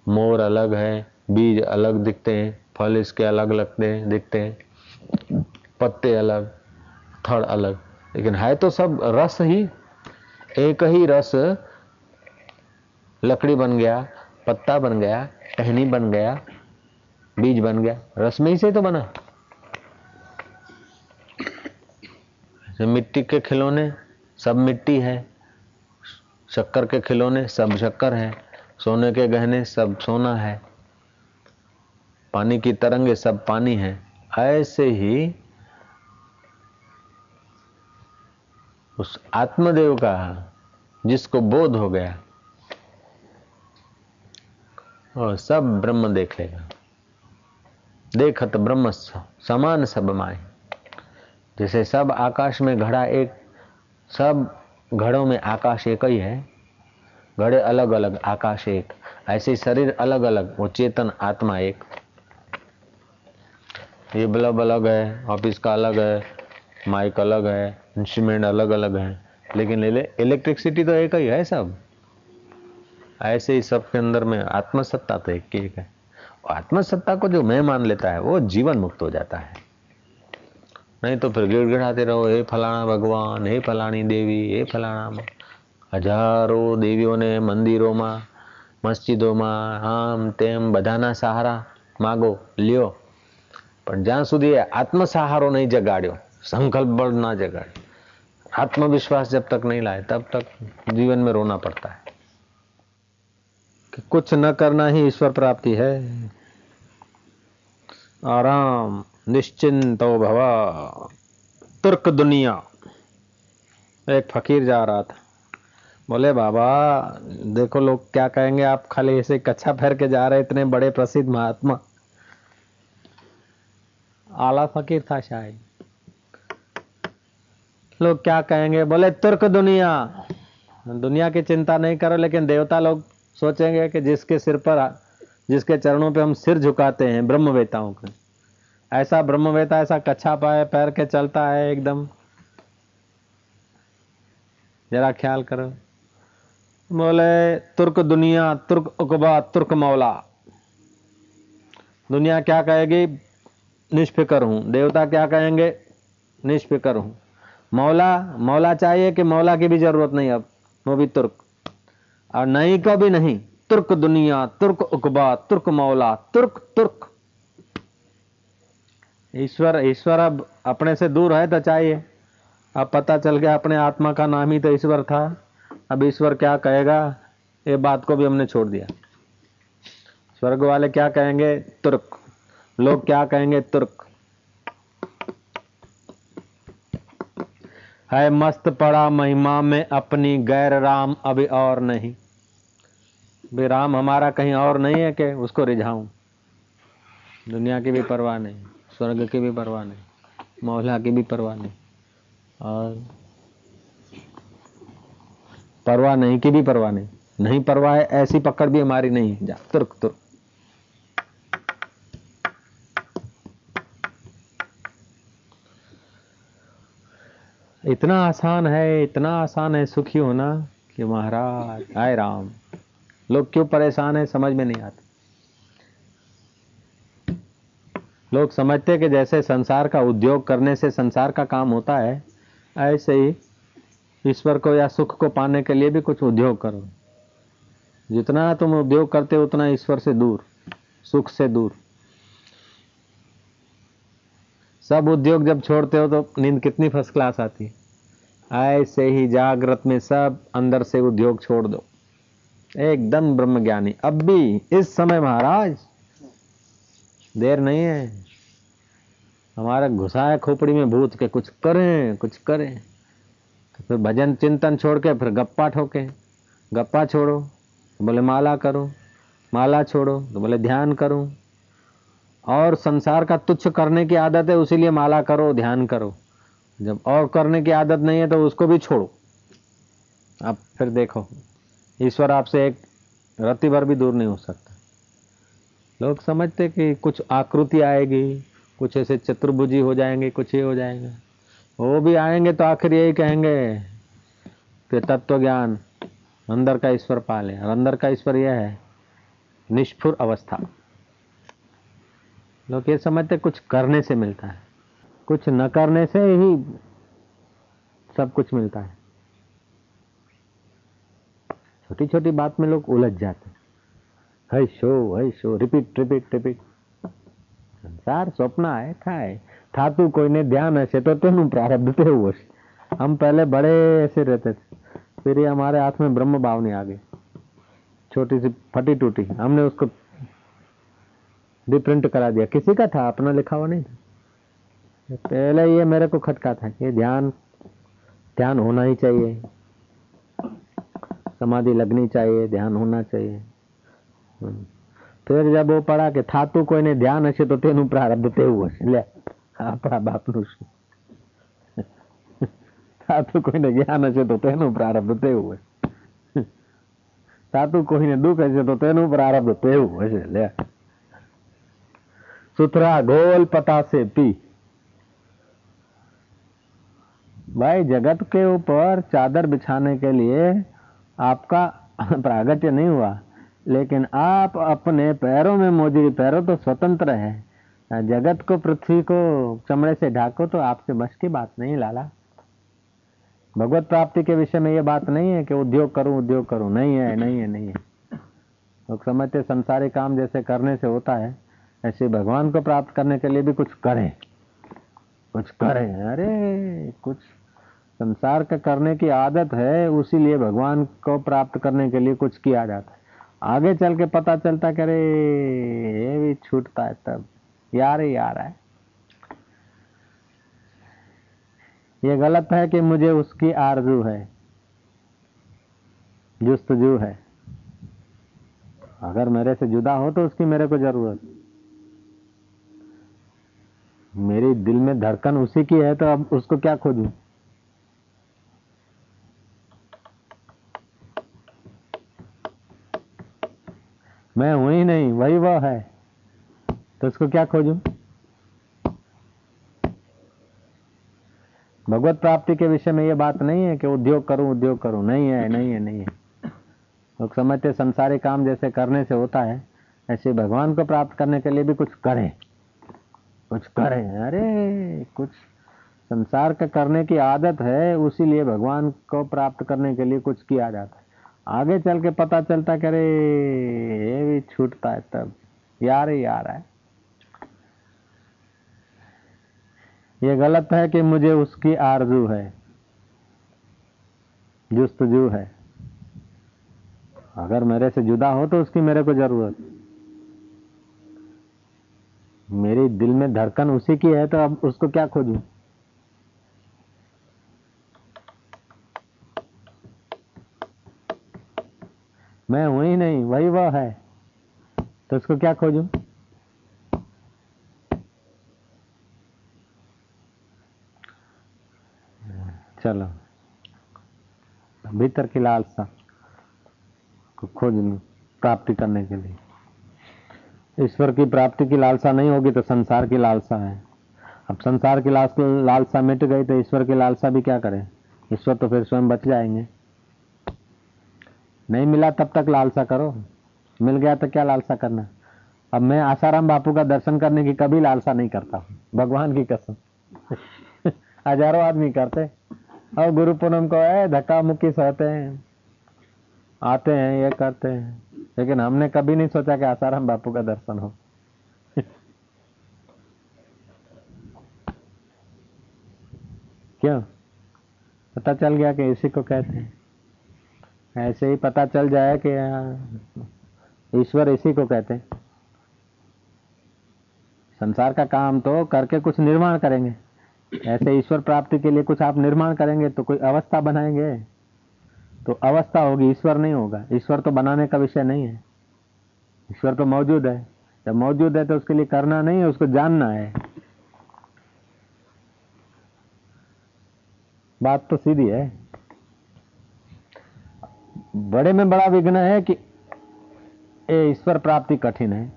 मोर अलग है, बीज अलग दिखते हैं, फल इसके अलग लगते हैं, दिखते हैं। पत्ते अलग, थड़ अलग। लेकिन है तो सब रस ही, एक ही रस लकड़ी बन गया, पत्ता बन गया, टहनी बन गया, बीज बन गया। रस में ही से तो बना। मिट्टी के खिलौने, सब मिट्टी है। शक्कर के खिलौने, सब शक्कर है। सोने के गहने, सब सोना है। पानी की तरंगे, सब पानी है। ऐसे ही उस आत्मदेव का जिसको बोध हो गया, और सब ब्रह्म देख लेगा। देखत ब्रह्म समान सब माए। जैसे सब आकाश में घड़ा एक, सब घड़ों में आकाश एक ही है। घड़े अलग अलग आकाश एक। ऐसे शरीर अलग अलग वो चेतन आत्मा एक। ये बल्ब अलग है, ऑफ़िस का अलग है माइक अलग है इंस्ट्रूमेंट अलग अलग है लेकिन इलेक्ट्रिसिटी तो एक ही है सब ऐसे ही सबके अंदर में आत्मसत्ता तो एक एक है आत्मसत्ता को जो मैं मान लेता है वो जीवन मुक्त हो जाता है नहीं तो फिर गिड़गिड़ाते रहो हे फलाना भगवान हे फलानी देवी हे फलाना હજારો દેવીઓને મંદિરોમાં મસ્જિદોમાં આમ તેમ બધાના સહારા માગો લ્યો પણ જ્યાં સુધી આત્મસહારો નહીં જગાડ્યો संकल्प बल ना जगाड़े आत्मविश्वास जब तक नहीं लाए, तब तक जीवन में रोना पड़ता है। कि कुछ न करना ही ईश्वर प्राप्ति है। आराम, निश्चिंत भवा। तुर्क दुनिया। एक फकीर जा रहा था। बोले, बाबा, देखो लोग क्या कहेंगे, आप खाली ऐसे कच्छा फेर के जा रहे इतने बड़े प्रसिद्ध महात्मा। आला फकीर था शायद। लोग क्या कहेंगे? बोले, तुर्क दुनिया। दुनिया की चिंता नहीं करो, लेकिन देवता लोग सोचेंगे कि जिसके सिर पर जिसके चरणों पे हम सिर झुकाते हैं, ब्रह्मवेताओं के। ऐसा ब्रह्मवेता, ऐसा कच्छा पाए पैर के चलता है एकदम। जरा ख्याल करो। बोले, तुर्क दुनिया, तुर्क उकबा, तुर्क मौला। दुनिया क्या कहेगी? निष्फिकर हूँ। देवता क्या कहेंगे? निष्फिकर हूँ। मौला मौला चाहिए कि मौला की भी ज़रूरत नहीं अब, वो भी तुर्क। और नहीं का भी नहीं, तुर्क दुनिया, तुर्क उकबा, तुर्क मौला, तुर्क तुर्क। ईश्वर ईश्वर अब अपने से दूर है तो चाहिए। अब पता चल गया अपने आत्मा का नाम ही तो ईश्वर था। अब ईश्वर क्या कहेगा? ये बात को भी हमने छोड़ दिया। स्वर्ग वाले क्या कहेंगे? तुर्क। लोग क्या कहेंगे? तुर्क। है मस्त पड़ा महिमा में अपनी गैर राम अभी और नहीं। भी राम हमारा कहीं और नहीं है कि उसको रिझाऊं? दुनिया की भी परवाह नहीं, स्वर्ग की भी परवाह नहीं, मौला की भी परवाह नहीं। और परवाह नहीं की भी परवाह नहीं। नहीं परवाह है, ऐसी पकड़ भी हमारी नहीं जा, तुर्क तुर्क। इतना आसान है, इतना आसान है, सुखी होना कि महाराज, आए राम। लोग क्यों परेशान है, समझ में नहीं आते। लोग समझते कि जैसे संसार का उद्योग करने से संसार का काम होता है, ऐसे ही ईश्वर को या सुख को पाने के लिए भी कुछ उद्योग करो। जितना तुम उद्योग करते हो, उतना ईश्वर से दूर, सुख से दूर। सब उद्योग जब छोड़ते हो तो नींद कितनी फ़र्स्ट क्लास आती है। ऐसे ही जागृत में सब अंदर से उद्योग छोड़ दो। एकदम ब्रह्म ज्ञानी अब भी इस समय महाराज, देर नहीं है। हमारा घुसा है खोपड़ी में भूत के कुछ करें कुछ करें। तो फिर भजन चिंतन छोड़ के फिर गप्पा ठोके। गप्पा छोड़ो तो बोले माला करो, माला छोड़ो तो बोले ध्यान करो। और संसार का तुच्छ करने की आदत है, उसीलिए माला करो, ध्यान करो। जब और करने की आदत नहीं है तो उसको भी छोड़ो। आप फिर देखो, ईश्वर आपसे एक रत्ती भर भी दूर नहीं हो सकता। लोग समझते कि कुछ आकृति आएगी, कुछ ऐसे चतुर्भुजी हो जाएँगे, कुछ ये हो जाएँगे। वो भी आएँगे तो आखिर यही कहेंगे कि तत्व ज्ञान अंदर का ईश्वर पाले। और अंदर का ईश्वर यह है, निष्फुर अवस्था। लोग ये समझते कुछ करने से मिलता है। कुछ न करने से ही सब कुछ मिलता है छोटी छोटी बात में लोग उलझ जाते है शो है शो रिपीट रिपीट रिपीट સંસાર સ્વપ્ન આય થાય થાતું કોઈને ध्यान હશે तो તેનું प्रारब्ध તેવું હશે हम पहले बड़े ऐसे रहते थे फिर ये हमारे हाथ में ब्रह्म भाव नहीं आ गई छोटी सी फटी टूटी हमने उसको रिप्रिंट करा दिया किसी का था अपना लिखा हुआ नहीं था पहले ये मेरे को खटका था ये ध्यान ध्यान होना ही चाहिए समाधि लगनी चाहिए ध्यान होना चाहिए हम्म। फिर जब वो પડા કે થાતું કોઈને ધ્યાન હશે તો તેનું પ્રારબ્ધ તેવું હશે લે આપણા બાપનું શું થાતું કોઈને જ્ઞાન હશે તો તેનું પ્રારબ્ધ તેવું હશે થાતું કોઈને દુઃખ હશે તો તેનું પ્રારબ્ધ તેવું હશે લે सुथरा गोल पता से भाई, जगत के ऊपर चादर बिछाने के लिए आपका प्रागट्य नहीं हुआ, लेकिन आप अपने पैरों में मौजूद पैरों तो स्वतंत्र है। जगत को, पृथ्वी को चमड़े से ढाको तो आपसे बस की बात नहीं, लाला। भगवत प्राप्ति के विषय में ये बात नहीं है कि उद्योग करूँ उद्योग करूँ। नहीं है नहीं है नहीं है। लोग तो समझते संसारी काम जैसे करने से होता है, ऐसे भगवान को प्राप्त करने के लिए भी कुछ करें। कुछ करें। अरे, कुछ संसार का करने की आदत है, उसी लिए भगवान को प्राप्त करने के लिए कुछ किया जाता है। आगे चल के पता चलता करे ये भी छूटता है तब। यार ही यार है। ये गलत है कि मुझे उसकी आरज़ू है। जुस्तजू है। अगर मेरे से जुदा हो तो उसकी मेरे को ज़रूरत। मेरी दिल में धड़कन उसी की है तो अब उसको क्या खोजूं मैं हूँ ही नहीं, वही वह है। तो उसको क्या खोजूं? भगवत प्राप्ति के विषय में ये बात नहीं है कि उद्योग करूँ उद्योग करूँ। नहीं है नहीं है नहीं है। लोग समझते संसारी काम जैसे करने से होता है, ऐसे भगवान को प्राप्त करने के लिए भी कुछ करें। कुछ करें। अरे, कुछ संसार का करने की आदत है, उसी लिए भगवान को प्राप्त करने के लिए कुछ किया जाता है। आगे चल के पता चलता करे ये भी छूटता है तब। यार ही यार है। ये गलत है कि मुझे उसकी आरज़ू है। जुस्तजू है। अगर मेरे से जुदा हो तो उसकी मेरे को ज़रूरत। मेरी दिल में धड़कन उसी की है तो अब उसको क्या खोजूं? मैं हूँ ही नहीं, वही वह है। तो उसको क्या खोजूं? चलो। भीतर की लालसा को खोज प्राप्ति करने के लिए। ईश्वर की प्राप्ति की लालसा नहीं होगी तो संसार की लालसा है। अब संसार की लालसा मिट गई तो ईश्वर की लालसा भी क्या करें? ईश्वर तो फिर स्वयं बच जाएँगे। नहीं मिला तब तक लालसा करो। मिल गया तो क्या लालसा करना? अब मैं आसाराम बापू का दर्शन करने की कभी लालसा नहीं करता। भगवान की कसम। हज़ारों आदमी करते। और गुरु पूनम को है धक्का मुक्की सहते हैं। आते हैं, ये करते हैं। लेकिन हमने कभी नहीं सोचा कि आसाराम बापू का दर्शन हो। क्यों? पता चल गया कि इसी को कहते हैं। ऐसे ही पता चल जाए कि ईश्वर इसी को कहते हैं। संसार का काम तो करके कुछ निर्माण करेंगे। ऐसे ईश्वर प्राप्ति के लिए कुछ आप निर्माण करेंगे तो कोई अवस्था बनाएँगे। तो अवस्था होगी, ईश्वर नहीं होगा। ईश्वर तो बनाने का विषय नहीं है। ईश्वर तो मौजूद है। जब मौजूद है तो उसके लिए करना नहीं है, उसको जानना है। बात तो सीधी है। बड़े में बड़ा विघ्न है कि ये ईश्वर प्राप्ति कठिन है।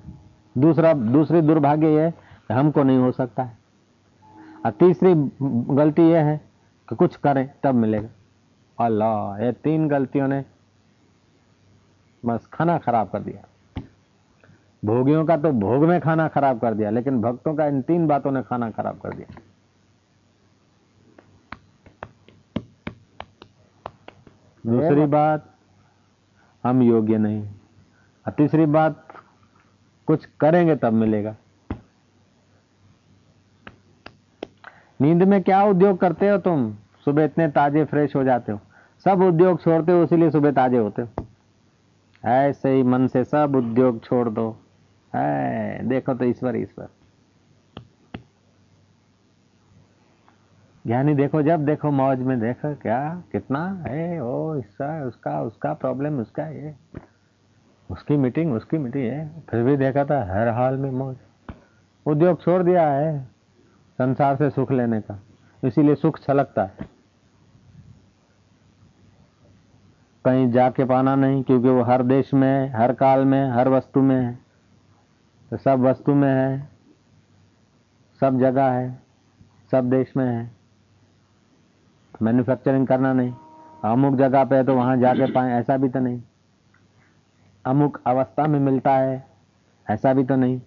दूसरा दूसरी दुर्भाग्य यह है हमको नहीं हो सकता है। और तीसरी गलती यह है कि कुछ करें तब मिलेगा। अल्लाह ये तीन गलतियों ने बस खाना खराब कर दिया। भोगियों का तो भोग में खाना खराब कर दिया लेकिन भक्तों का इन तीन बातों ने खाना खराब कर दिया। दूसरी बात हम योग्य नहीं। और तीसरी बात, कुछ करेंगे तब मिलेगा। नींद में क्या उद्योग करते हो तुम? सुबह इतने ताजे फ्रेश हो जाते हो। सब उद्योग छोड़ते हो इसीलिए सुबह ताजे होते हो। ऐसे ही मन से सब उद्योग छोड़ दो। है, देखो तो ईश्वर ईश्वर। ज्ञानी देखो, जब देखो मौज में देखो, क्या, कितना है ओ, इसका, उसका उसका प्रॉब्लम उसका, ये। उसकी मीटिंग उसकी मीटिंग है फिर भी देखा था, हर हाल में मौज। उद्योग छोड़ दिया है, संसार से सुख लेने का। इसीलिए सुख छलकता है। कहीं जाके पाना नहीं, क्योंकि वो हर देश में, हर काल में, हर वस्तु में है। तो सब वस्तु में है, सब जगह है, सब देश में है। मैन्युफैक्चरिंग करना नहीं। अमुक जगह पे है तो वहाँ जाके पाए, ऐसा भी तो नहीं। अमुक अवस्था में मिलता है, ऐसा भी तो नहीं।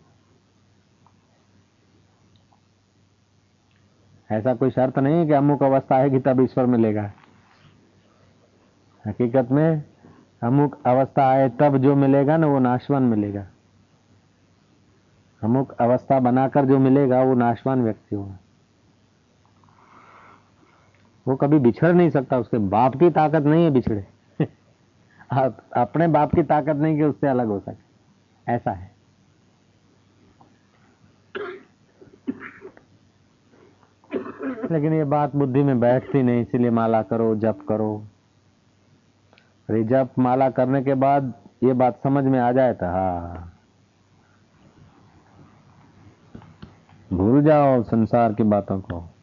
ऐसा कोई शर्त नहीं है कि अमुक अवस्था आएगी तब ईश्वर मिलेगा। हकीकत में अमुक अवस्था आए तब जो मिलेगा ना, वो नाशवान मिलेगा। अमुक अवस्था बनाकर जो मिलेगा, वो नाशवान व्यक्ति होगा। वो कभी बिछड़ नहीं सकता, उसके बाप की ताकत नहीं है बिछड़े। अपने बाप की ताकत नहीं कि उससे अलग हो सके। ऐसा है। लेकिन ये बात बुद्धि में बैठती नहीं, इसीलिए माला करो, जप करो। अरे, जप, माला करने के बाद ये बात समझ में आ जाए तो हाँ। भूल जाओ संसार की बातों को।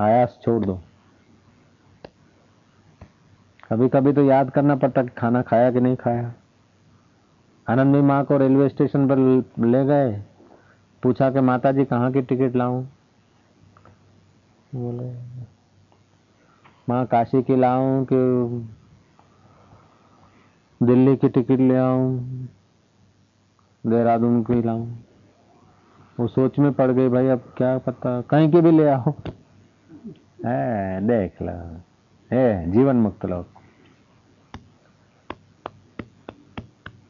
आयास छोड़ दो। कभी कभी तो याद करना पड़ता कि खाना खाया कि नहीं खाया। आनंदमी माँ को रेलवे स्टेशन पर ले गए। पूछा कि माता जी कहाँ की टिकट लाऊं? बोले, माँ, काशी की लाऊं कि दिल्ली की टिकट ले आऊँ? देहरादून की लाऊं? वो सोच में पड़ गई, भाई, अब क्या पता? कहीं की भी ले आओ। है, देख लो। है, जीवन मुक्त लोग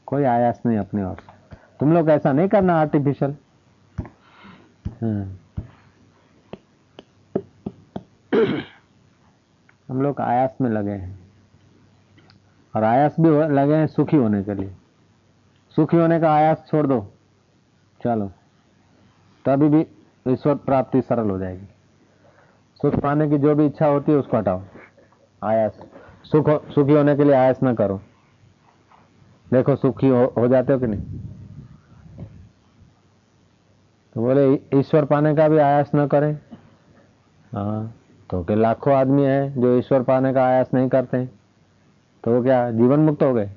कोई आयास नहीं अपने ओर से। तुम लोग ऐसा नहीं करना आर्टिफिशियल हम्म। हम लोग आयास में लगे हैं। और आयास भी लगे हैं सुखी होने के लिए। सुखी होने का आयास छोड़ दो। चलो। तभी भी ईश्वर प्राप्ति सरल हो जाएगी। सुख पाने की जो भी इच्छा होती है उसको हटाओ। आयास। सुख हो, सुखी होने के लिए आयास ना करो। देखो सुखी हो, हो जाते हो कि नहीं? तो बोले ईश्वर पाने का भी आयास न करें। हाँ तो के लाखों आदमी है जो ईश्वर पाने का आयास नहीं करते हैं। तो वो क्या जीवन मुक्त हो गए?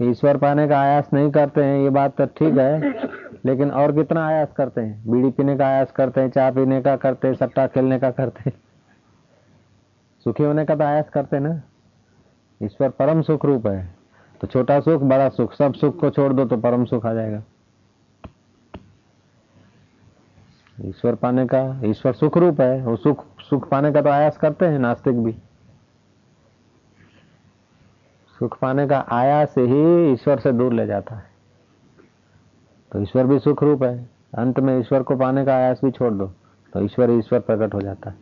ईश्वर पाने का आयास नहीं करते हैं ये बात तो ठीक है। लेकिन और कितना आयास करते हैं? बीड़ी पीने का आयास करते हैं, चाय पीने का करते हैं, सट्टा खेलने का करते हैं। सुखी होने का तो आयास करते ना? ईश्वर परम सुख रूप है। तो छोटा सुख, बड़ा सुख, सब सुख को छोड़ दो तो परम सुख आ जाएगा। ईश्वर पाने का, ईश्वर सुख रूप है, वो सुख सुख पाने का तो आयास करते हैं, नास्तिक भी। सुख पाने का आयास ही ईश्वर से दूर ले जाता है। तो ईश्वर भी सुख रूप है। अंत में ईश्वर को पाने का आयास भी छोड़ दो तो ईश्वर ईश्वर प्रकट हो जाता है।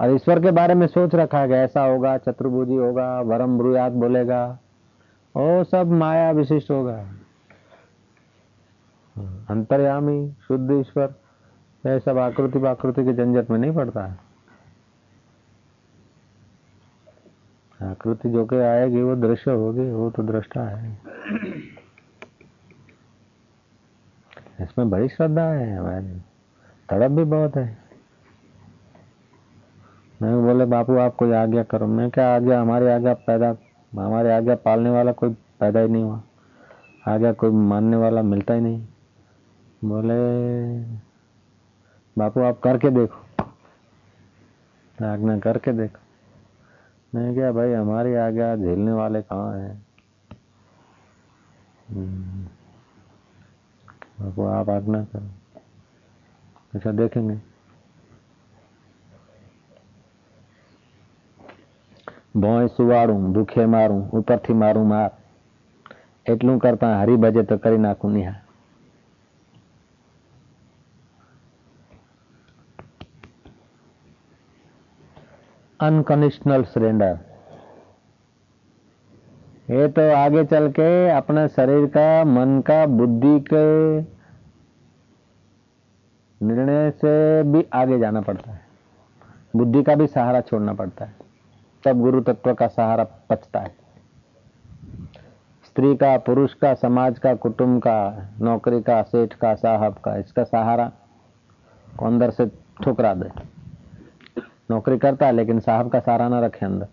और ईश्वर के बारे में सोच रखा है कि ऐसा होगा, चतुर्भुजी होगा, वरम ब्रुयात बोलेगा वो सब माया विशिष्ट होगा। अंतर्यामी, शुद्ध ईश्वर, यह सब आकृति पाकृति के झंझट में नहीं पड़ता है। आकृति जो के आएगी, वो दृश्य होगी, वो तो दृष्टा है। इसमें बड़ी श्रद्धा है हमारी। तड़प भी बहुत है। मैं बोले, बापू आप कोई आज्ञा करो। मैं क्या आज्ञा, हमारी आज्ञा पैदा, हमारे आज्ञा पालने वाला कोई पैदा ही नहीं हुआ। आज्ञा कोई मानने वाला मिलता ही नहीं। बोले, बापू, आप करके देखो। आज्ञा करके देखो। मैं क्या, भाई, हमारी आज्ञा झेलने वाले कहाँ हैं? हम्म। बापू आप आज्ञा करो अच्छा देखेंगे ભોંય સુવાડું દુખે મારું ઉપરથી મારું માર એટલું કરતા હરી બજે તો કરી નાખું નિહાળ अनकंडीशनल सरेंडर ये तो आगे चल के अपने शरीर का, मन का, बुद्धि के निर्णय से भी आगे जाना पड़ता है। बुद्धि का भी सहारा छोड़ना पड़ता है। तब गुरु तत्व का सहारा पचता है। स्त्री का, पुरुष का, समाज का, कुटुंब का, नौकरी का, सेठ का, साहब का, इसका सहारा अंदर से ठुकरा दे। नौकरी करता है, लेकिन साहब का सहारा ना रखे अंदर।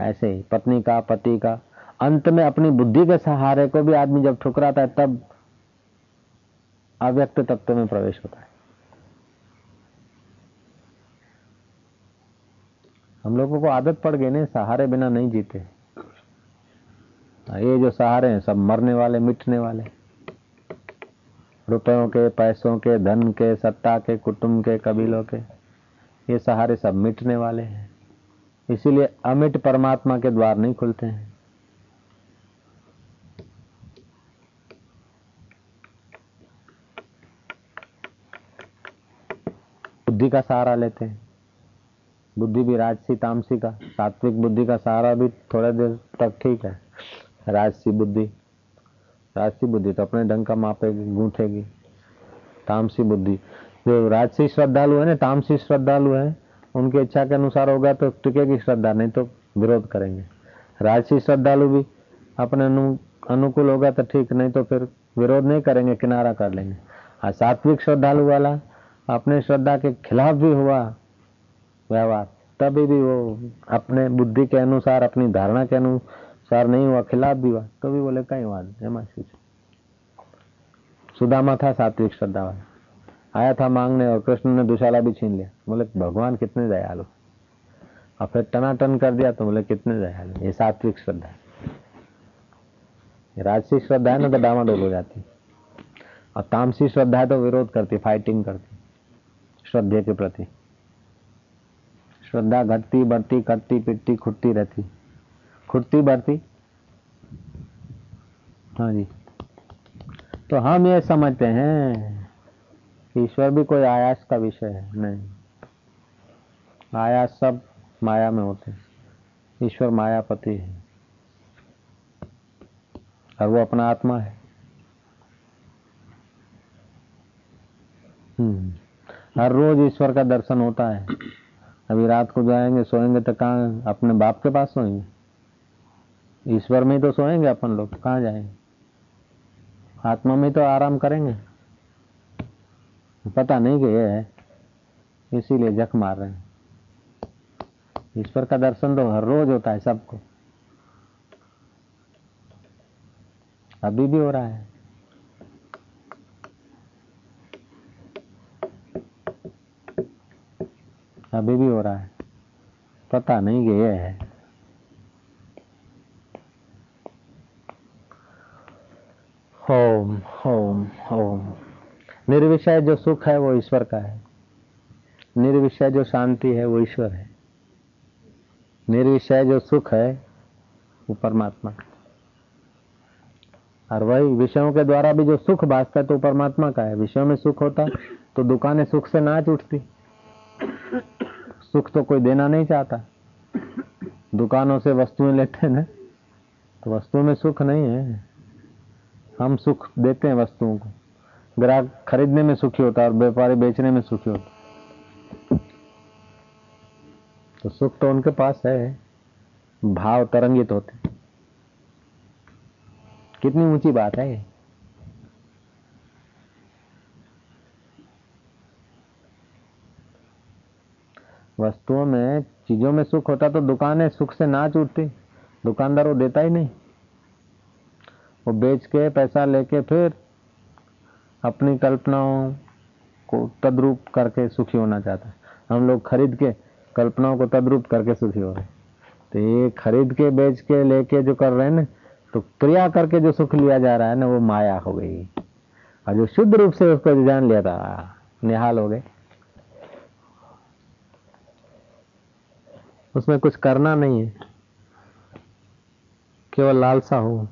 ऐसे ही, पत्नी का, पति का। अंत में अपनी बुद्धि के सहारे को भी आदमी जब ठुकराता है, तब अव्यक्त तत्व में प्रवेश होता है। हम लोगों को आदत पड़ गई ना, सहारे बिना नहीं जीते। ये जो सहारे हैं, सब मरने वाले, मिटने वाले। रुपयों के, पैसों के, धन के, सत्ता के, कुटुंब के, कबीलों के, ये सहारे सब मिटने वाले हैं। इसीलिए अमिट परमात्मा के द्वार नहीं खुलते हैं। बुद्धि का सहारा लेते हैं। बुद्धि भी राजसी तामसी का, सात्विक बुद्धि का सहारा भी थोड़ा देर तक ठीक है। राजसी बुद्धि राजसी बुद्धि तो अपने ढंग का मापेगी गूंठेगी तामसी बुद्धि, जो राजसी श्रद्धालु है ना, तामसी श्रद्धालु है उनकी इच्छा के अनुसार होगा तो टिकेगी श्रद्धा, नहीं तो विरोध करेंगे। राजसी श्रद्धालु भी अपने अनु, अनुकूल होगा तो ठीक, नहीं तो फिर विरोध नहीं करेंगे, किनारा कर लेंगे। और सात्विक श्रद्धालु वाला अपने श्रद्धा के खिलाफ भी हुआ व्यवहार, तभी भी वो अपने बुद्धि के अनुसार, अपनी धारणा के अनुसार नहीं हुआ, खिलाफ भी हुआ तो भी बोले, कहीं वाद एम सुदामा था सात्विक श्रद्धा वाला। आया था मांगने और कृष्ण ने दुशाला भी छीन लिया। बोले, भगवान कितने दयालु। और फिर टनाटन कर दिया तो बोले, कितने दयालु? ये सात्विक श्रद्धा है। राजसी श्रद्धा है ना तो डामाडोल हो जाती। और तामसी श्रद्धा है तो विरोध करती फाइटिंग करती, श्रद्धे के प्रति। श्रद्धा घटती, बढ़ती कटती पिटती, खुटती रहती। खुटती, बढ़ती। हाँ जी। तो हम ये समझते हैं कि ईश्वर भी कोई आयास का विषय है, नहीं। आयास सब माया में होते हैं। ईश्वर मायापति है। और वो अपना आत्मा है। हम्म। हर रोज ईश्वर का दर्शन होता है। अभी रात को जाएँगे, सोएँगे तो कहाँ अपने बाप के पास सोएँगे? ईश्वर में तो सोएँगे अपन लोग कहाँ जाएँगे? आत्मा में तो आराम करेंगे। पता नहीं कि ये है, इसीलिए जख मार रहे हैं। ईश्वर का दर्शन तो हर रोज होता है सबको। अभी भी हो रहा है। अभी भी हो रहा है। पता नहीं कि ये है। Home home home. निर्विषय जो सुख है वो ईश्वर का है। निर्विषय जो शांति है वो ईश्वर है। निर्विषय जो सुख है, वो परमात्मा। और वही विषयों के द्वारा भी जो सुख भाजता है तो परमात्मा का है। विषयों में सुख होता तो दुकानें सुख से नाच उठती सुख तो कोई देना नहीं चाहता। दुकानों से वस्तुएँ लेते हैं ना तो वस्तुओं में सुख नहीं है। हम सुख देते हैं वस्तुओं को। ग्राहक खरीदने में सुखी होता है और व्यापारी बेचने में सुखी होता तो सुख तो उनके पास है। भाव तरंगित होते। कितनी ऊँची बात है वस्तुओं में, चीज़ों में सुख होता तो दुकानें सुख से नाच उठती दुकानदार वो देता ही नहीं। वो बेच के पैसा लेके फिर अपनी कल्पनाओं को तद्रूप करके सुखी होना चाहता है। हम लोग खरीद के कल्पनाओं को तद्रूप करके सुखी हो रहे तो ये खरीद के, बेच के, लेके जो कर रहे हैं ना तो क्रिया करके जो सुख लिया जा रहा है ना, वो माया हो गई। और जो शुद्ध रूप से उसको जान लिया था, निहाल हो गए। उसमें कुछ करना नहीं है। केवल लालसा हो।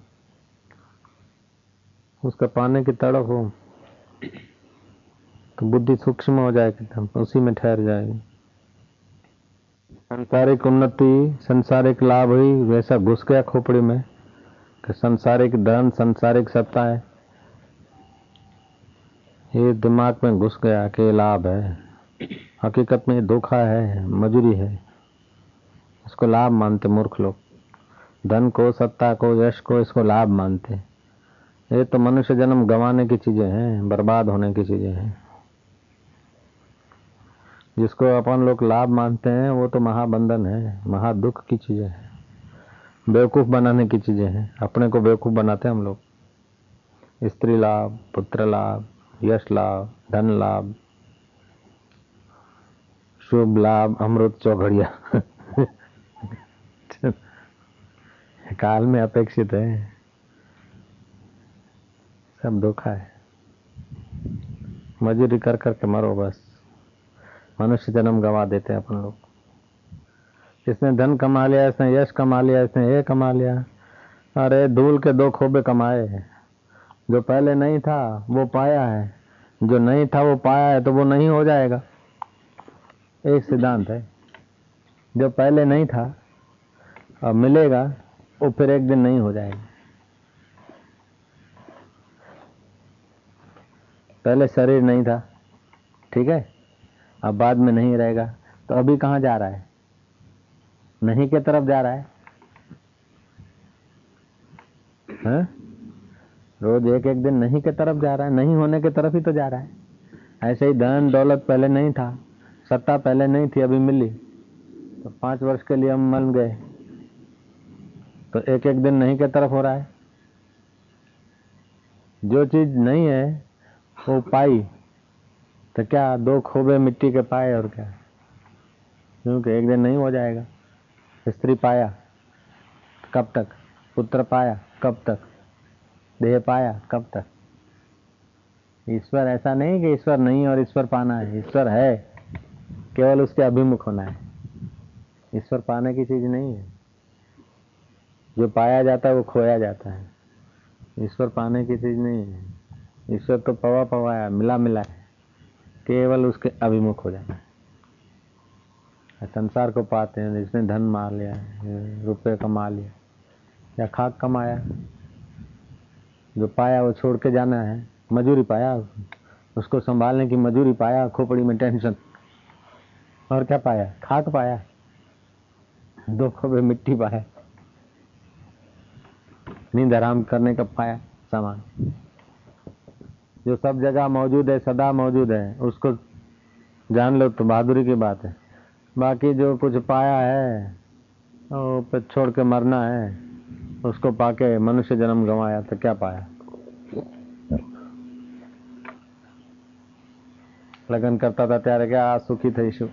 उसका पाने की तड़प हो। तो बुद्धि सूक्ष्म हो जाएगी एकदम उसी में ठहर जाएगी। संसारिक उन्नति, संसारिक लाभ हुई, वैसा घुस गया खोपड़ी में कि संसारिक धन, संसारिक सत्ता है ये दिमाग में घुस गया कि लाभ है। हकीकत में धोखा है, मजूरी है। इसको लाभ मानते मूर्ख लोग। धन को, सत्ता को, यश को, इसको लाभ मानते। ये तो मनुष्य जन्म गंवाने की चीज़ें हैं, बर्बाद होने की चीज़ें हैं। जिसको अपन लोग लाभ मानते हैं, वो तो महाबंधन है, महादुख की चीज़ें हैं। बेवकूफ़ बनाने की चीज़ें हैं, अपने को बेवकूफ़ बनाते हैं हम लोग। स्त्री लाभ, पुत्र लाभ, यश लाभ, धन लाभ, शुभ लाभ, अमृत चौघड़िया। काल में अपेक्षित है। सब धोखा है। मजूरी कर करके मरो बस। मनुष्य जन्म गवा देते हैं अपन लोग। इसने धन कमा लिया इसने यश कमा लिया इसने ये कमा लिया। अरे, धूल के दो खोबे कमाए हैं। जो पहले नहीं था, वो पाया है। जो नहीं था, वो पाया है तो वो नहीं हो जाएगा। एक सिद्धांत है। जो पहले नहीं था, अब मिलेगा, वो फिर एक दिन नहीं हो जाएगा। पहले शरीर नहीं था, ठीक है? अब बाद में नहीं रहेगा तो अभी कहाँ जा रहा है? नहीं के तरफ़ जा रहा है? हैं? रोज एक एक दिन नहीं के तरफ़ जा रहा है, नहीं होने के तरफ़ ही तो जा रहा है। ऐसे ही धन दौलत पहले नहीं था, सत्ता पहले नहीं थी, अभी मिली। तो पाँच वर्ष के लिए हम मन गए। तो एक एक दिन नहीं के तरफ़ हो रहा है। जो चीज़ नहीं है, वो पाई। तो क्या दो खोबे मिट्टी के पाए और क्या? क्योंकि एक दिन नहीं हो जाएगा। स्त्री पाया, कब तक? पुत्र पाया, कब तक? देह पाया, कब तक? ईश्वर ऐसा नहीं कि ईश्वर नहीं और ईश्वर पाना है। ईश्वर है, केवल उसके अभिमुख होना है। ईश्वर पाने की चीज़ नहीं है। जो पाया जाता है, वो खोया जाता है। ईश्वर पाने की चीज़ नहीं है। ईश्वर तो पवा पवाया, मिला मिला है। केवल उसके अभिमुख हो जाना है। संसार को पाते हैं, जिसने धन मार लिया रुपये कमा लिया या खाक कमाया जो पाया वो छोड़ के जाना है, मजूरी पाया, उसको संभालने की मजूरी पाया, खोपड़ी में टेंशन। और क्या पाया? खाक पाया। दो खोपे मिट्टी पाया। नींद आराम करने का पाया सामान। जो सब जगह मौजूद है सदा मौजूद है उसको जान लो तो बहादुरी की बात है बाकी जो कुछ पाया है वो छोड़ के मरना है उसको पाके मनुष्य जन्म गंवाया तो क्या पाया લગ્ન કરતા હતા ત્યારે કે આ સુખી થઈશું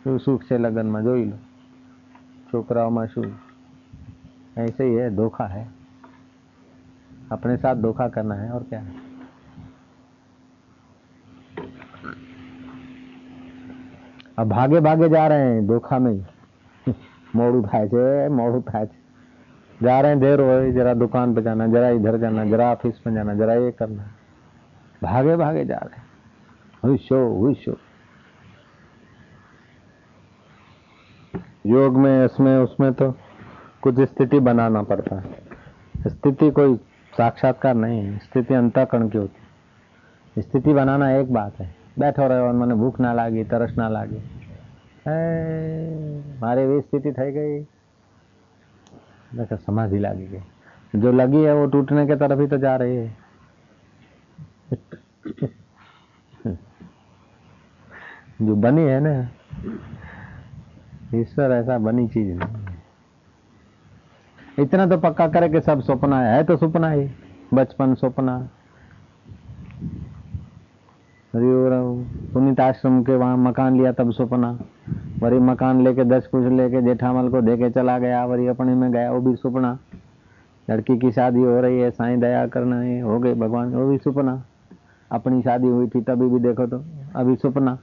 શું સુખ છે લગ્નમાં જોઈ લો છોકરાઓમાં શું ऐसे ही है धोखा है अपने साथ धोखा करना है और क्या है अब भागे भागे जा रहे हैं, धोखा में मोड़ उठाए थे, मोड़ उठाए थे। जा रहे हैं, देर हो जरा दुकान पे जाना, जरा इधर जाना, जरा ऑफ़िस में जाना, जरा ये करना। भागे भागे जा रहे हैं। शो हुई शो योग में, इसमें, उसमें तो कुछ स्थिति बनाना पड़ता है। स्थिति कोई साक्षात्कार नहीं है, स्थिति अंतःकरण की होती है। स्थिति बनाना एक बात है। बैठो रहो मैंने भूख ना लागी तरस ना लागी मारे भी स्थिति थी गई देखा समाधि लगी गई जो लगी है वो टूटने के तरफ़ ही तो जा रही है जो बनी है ना ईश्वर ऐसा बनी चीज़ नहीं इतना तो पक्का करे कि सब सपना है, है तो सपना ही बचपन सपना पुनित आश्रम के वहाँ मकान लिया तब सपना। वरी मकान लेके दस कुछ लेके जेठामल को देके चला गया, वरी अपने में गया, वो भी सपना। लड़की की शादी हो रही है, साईं दया करना है, हो गई भगवान, वो भी सपना। अपनी शादी हुई थी, तभी भी देखो तो अभी सपना।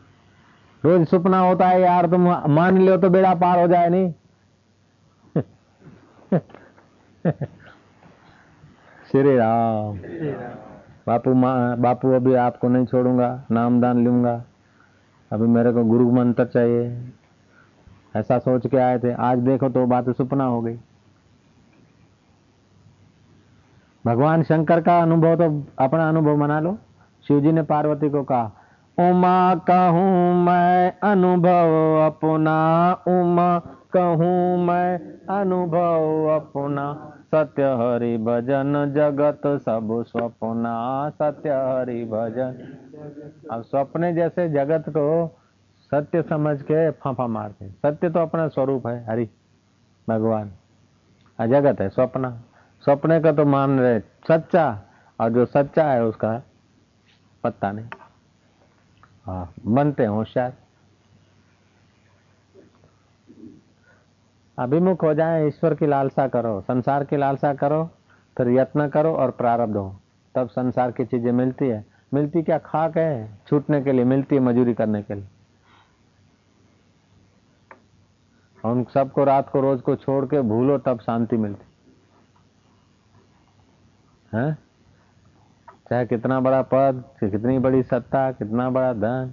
रोज सपना होता है यार तुम मान लो तो बेड़ा पार हो जाए, नहीं? श्री राम। बापू माँ, बापू अभी आपको नहीं छोड़ूँगा नाम दान लूँगा। अभी मेरे को गुरु मंत्र चाहिए। ऐसा सोच के आए थे। आज देखो तो बात सपना हो गई। भगवान शंकर का अनुभव तो अपना अनुभव मना लो। शिव जी ने पार्वती को कहा, उमा कहूँ मैं अनुभव अपना, उमा कहूँ मैं अनुभव अपना। सत्य हरि भजन, जगत सब स्वप्ना। सत्य हरि भजन। अब स्वप्ने जैसे जगत को सत्य समझ के फांफा मारते सत्य तो अपना स्वरूप है, हरि, भगवान। जगत है, स्वप्न। स्वप्ने का तो मान रहे सच्चा, और जो सच्चा है उसका पत्ता नहीं। हाँ बनते होशियार। अभिमुख हो जाए, ईश्वर की लालसा करो, संसार की लालसा करो, फिर यत्न करो और प्रारब्ध हो। तब संसार की चीज़ें मिलती है। मिलती क्या खाक है? छूटने के लिए, मिलती है मजूरी करने के लिए। उन सबको रात को, रोज को छोड़ के भूलो, तब शांति मिलती। है? चाहे कितना बड़ा पद, कितनी बड़ी सत्ता, कितना बड़ा धन,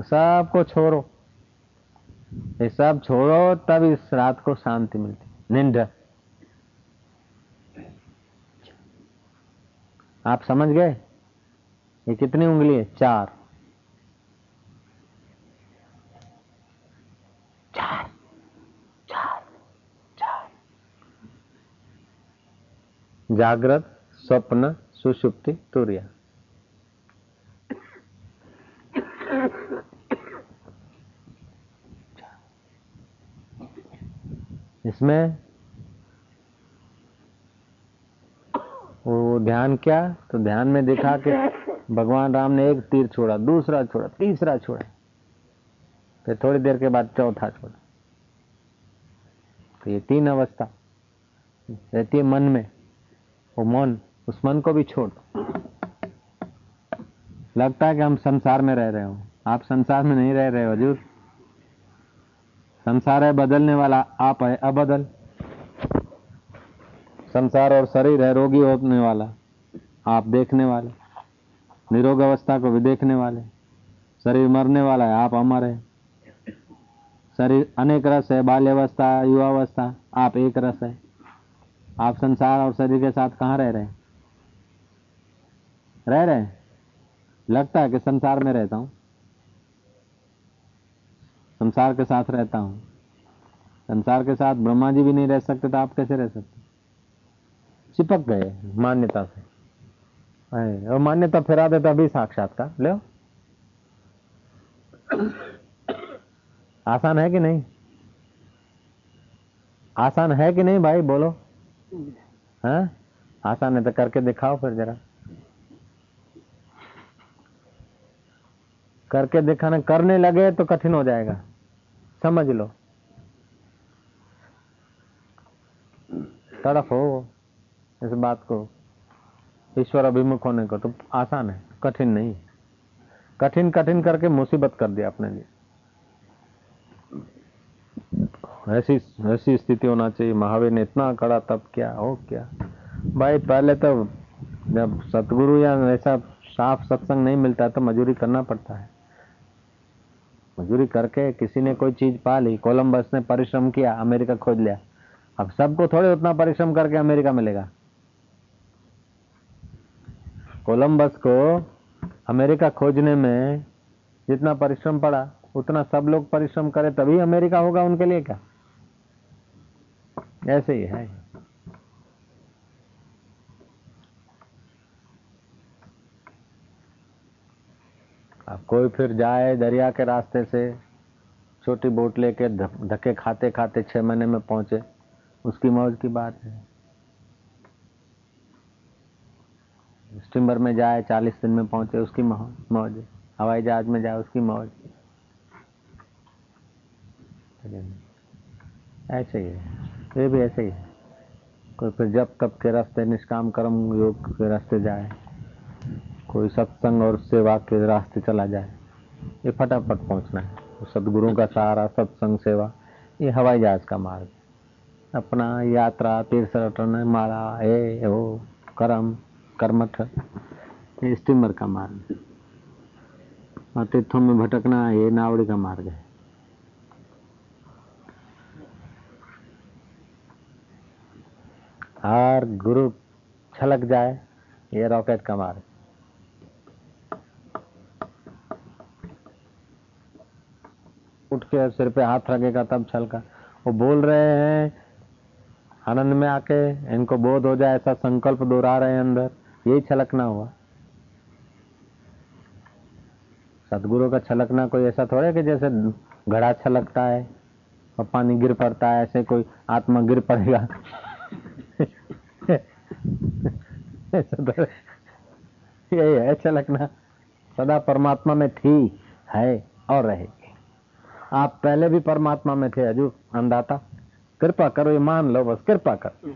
सबको छोड़ो। ये सब छोड़ो, तब इस रात को शांति मिलती। निंद। आप समझ गए? ये कितनी उंगली है? चार। चार। जागृत, स्वप्न, सुषुप्ति, तुरिया। इसमें वो ध्यान क्या? तो ध्यान में देखा कि भगवान राम ने एक तीर छोड़ा, दूसरा छोड़ा, तीसरा छोड़ा। फिर थोड़ी देर के बाद चौथा छोड़ा। तो ये तीन अवस्था रहती है मन में। वो मन, उस मन को भी छोड़ लगता है कि हम संसार में रह रहे हो। आप संसार में नहीं रह रहे हो, हजूर। संसार है, बदलने वाला आप है, अबदल। संसार और शरीर है, रोगी होने वाला, आप देखने वाले। निरोग अवस्था को भी देखने वाले। शरीर मरने वाला है, आप अमर है। शरीर अनेक रस है बाल्यावस्था युवावस्था आप एक रस है। आप संसार और शरीर के साथ कहाँ रह रहे रह रहे लगता है कि संसार में रहता हूँ। संसार के साथ रहता हूँ। संसार के साथ ब्रह्मा जी भी नहीं रह सकते तो आप कैसे रह सकते? चिपक गए मान्यता से। और मान्यता फिरा दे तभी साक्षात्कार। ले आसान है कि नहीं? आसान है कि नहीं भाई? बोलो। हाँ? आसान है तो करके दिखाओ फिर जरा। करके दिखाने, करने लगे तो कठिन हो जाएगा। समझ लो। तड़फ हो इस बात को। ईश्वर अभिमुख होने को तो आसान है, कठिन नहीं कठिन कठिन करके मुसीबत कर दिया अपने लिए ऐसी ऐसी स्थिति होना चाहिए। महावीर ने इतना कड़ा तब क्या, हो क्या? भाई, पहले तो जब सतगुरु या ऐसा साफ़ सत्संग नहीं मिलता तो मजूरी करना पड़ता है। मजूरी करके किसी ने कोई चीज़ पा ली, कोलंबस ने परिश्रम किया, अमेरिका खोज लिया। अब सबको थोड़े उतना परिश्रम करके अमेरिका मिलेगा। कोलंबस को अमेरिका खोजने में जितना परिश्रम पड़ा, उतना सब लोग परिश्रम करें, तभी अमेरिका होगा उनके लिए क्या? ऐसे ही है। अब कोई फिर जाए दरिया के रास्ते से, छोटी बोट लेके धक्के खाते खाते छः महीने में पहुँचे, उसकी मौज की बात है। स्टीमर में जाए, चालीस दिन में पहुँचे, उसकी मौज हवाई जहाज़ में जाए, उसकी मौज ऐसे ही है। ये भी ऐसे ही है। कोई फिर जब तब के रास्ते, निष्काम कर्म योग के रास्ते जाए। कोई सत्संग और सेवा के रास्ते चला जाए, ये फटाफट पहुँचना है। तो सदगुरु का सहारा, सत्संग, सेवा, ये हवाई जहाज़ का मार्ग अपना यात्रा तीर्थ माला ए ओ कर्म, कर्मठ, ये स्टीमर का मार्ग और तीर्थों में भटकना, ये नावड़ी का मार्ग है। और गुरु छलक जाए, ये रॉकेट का मार्ग उठ के सिर पे हाथ रखेगा तब छलका वो बोल रहे हैं, आनंद में आके इनको बोध हो जाए, ऐसा संकल्प दोहरा रहे हैं अंदर। यही छलकना हुआ। सदगुरु का छलकना कोई ऐसा थोड़ा कि जैसे घड़ा छलकता है और पानी गिर पड़ता है, ऐसे कोई आत्मा गिर पड़ेगा। यही है छलकना। सदा परमात्मा में थी, है और रहेगी। आप पहले भी परमात्मा में थे हजू अंदाता कृपा करो, ये मान लो बस, कृपा कर।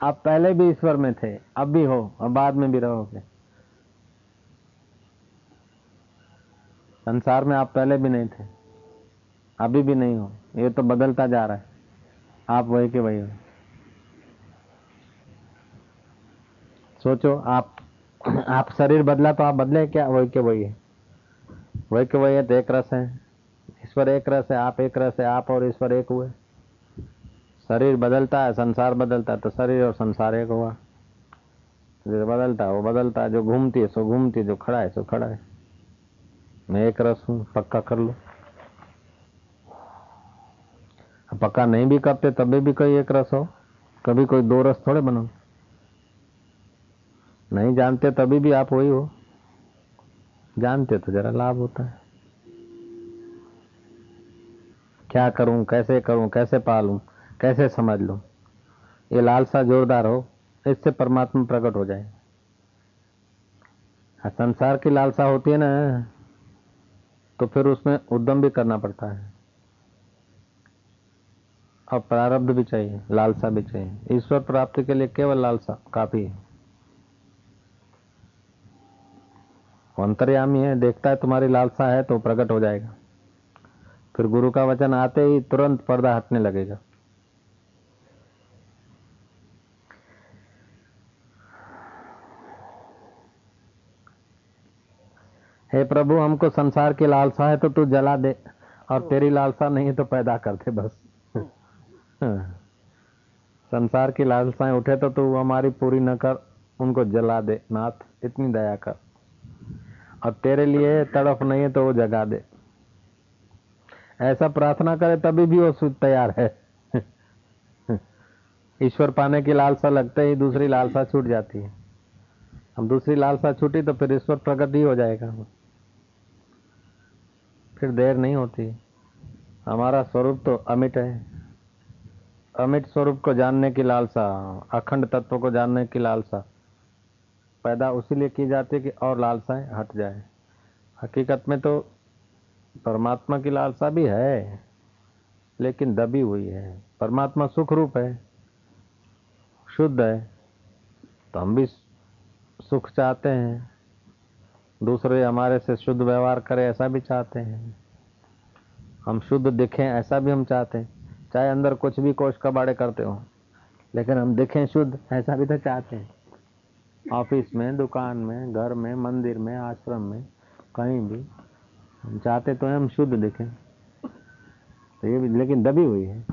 आप पहले भी ईश्वर में थे, अब भी हो, और बाद में भी रहोगे। संसार में आप पहले भी नहीं थे, अभी भी नहीं हो। ये तो बदलता जा रहा है। आप वही के वही हो। सोचो, आप आप शरीर बदला तो आप बदले, क्या? वही के वही है। वही के वही है तो एक रस है। ईश्वर एक रस है आप एक रस है आप और ईश्वर एक हुए। शरीर बदलता है, संसार बदलता है तो शरीर और संसार एक हुआ। जो बदलता है, वो बदलता है, जो घूमती है, सो घूमती है, जो खड़ा है, सो खड़ा है। मैं एक रस हूँ, पक्का कर लो। पक्का नहीं भी करते तभी भी कोई एक रस हो। कभी कोई दो रस थोड़े बनो। नहीं जानते, तभी भी आप वही हो। जानते तो जरा लाभ होता है। क्या करूँ कैसे करूँ कैसे पालूं कैसे समझ लूँ? ये लालसा जोरदार हो इससे परमात्मा प्रकट हो जाए। हाँ, संसार की लालसा होती है ना तो फिर उसमें उद्यम भी करना पड़ता है। और प्रारब्ध भी चाहिए लालसा भी चाहिए। ईश्वर प्राप्ति के लिए केवल लालसा काफ़ी है। अंतर्यामी है देखता है तुम्हारी लालसा है तो प्रकट हो जाएगा। फिर गुरु का वचन आते ही तुरंत पर्दा हटने लगेगा। हे प्रभु, हमको संसार की लालसा है तो तू जला दे, और तेरी लालसा नहीं है तो पैदा कर दे बस। संसार की लालसाएँ उठे तो तू हमारी पूरी न कर, उनको जला दे, नाथ, इतनी दया कर। और तेरे लिए तड़फ नहीं है तो वो जगा दे। ऐसा प्रार्थना करे तभी भी वो तैयार है। ईश्वर पाने की लालसा लगते ही दूसरी लालसा छूट जाती है। हम दूसरी लालसा छूटी तो फिर ईश्वर प्रगति हो जाएगा। फिर देर नहीं होती। हमारा स्वरूप तो अमिट है। अमिट स्वरूप को जानने की लालसा, अखंड तत्व को जानने की लालसा। पैदा उसी लिए की जाती है कि और लालसाएँ हट जाए। हकीकत में तो परमात्मा की लालसा भी है, लेकिन दबी हुई है। परमात्मा सुख रूप है, शुद्ध है तो हम भी सुख चाहते हैं। दूसरे हमारे से शुद्ध व्यवहार करें ऐसा भी चाहते हैं। हम शुद्ध दिखें ऐसा भी हम चाहते हैं। चाहे अंदर कुछ भी कोश कबाड़े करते हो, लेकिन हम दिखें शुद्ध ऐसा भी तो चाहते हैं। ऑफ़िस में, दुकान में, घर में, मंदिर में, आश्रम में, कहीं भी। हम चाहते तो हैं, हम शुद्ध दिखें। तो ये भी, लेकिन दबी हुई है।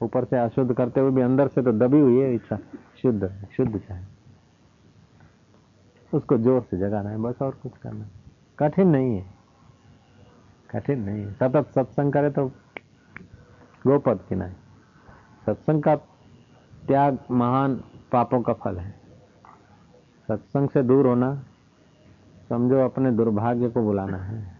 ऊपर से अशुद्ध करते हुए भी अंदर से तो दबी हुई है, इच्छा शुद्ध शुद्ध चाहे। उसको ज़ोर से जगाना है, बस और कुछ करना कठिन नहीं है। कठिन नहीं है। सतत सत्संग करे तो गोपद की नहीं सत्संग का त्याग महान पापों का फल है। सत्संग से दूर होना, समझो अपने दुर्भाग्य को बुलाना है।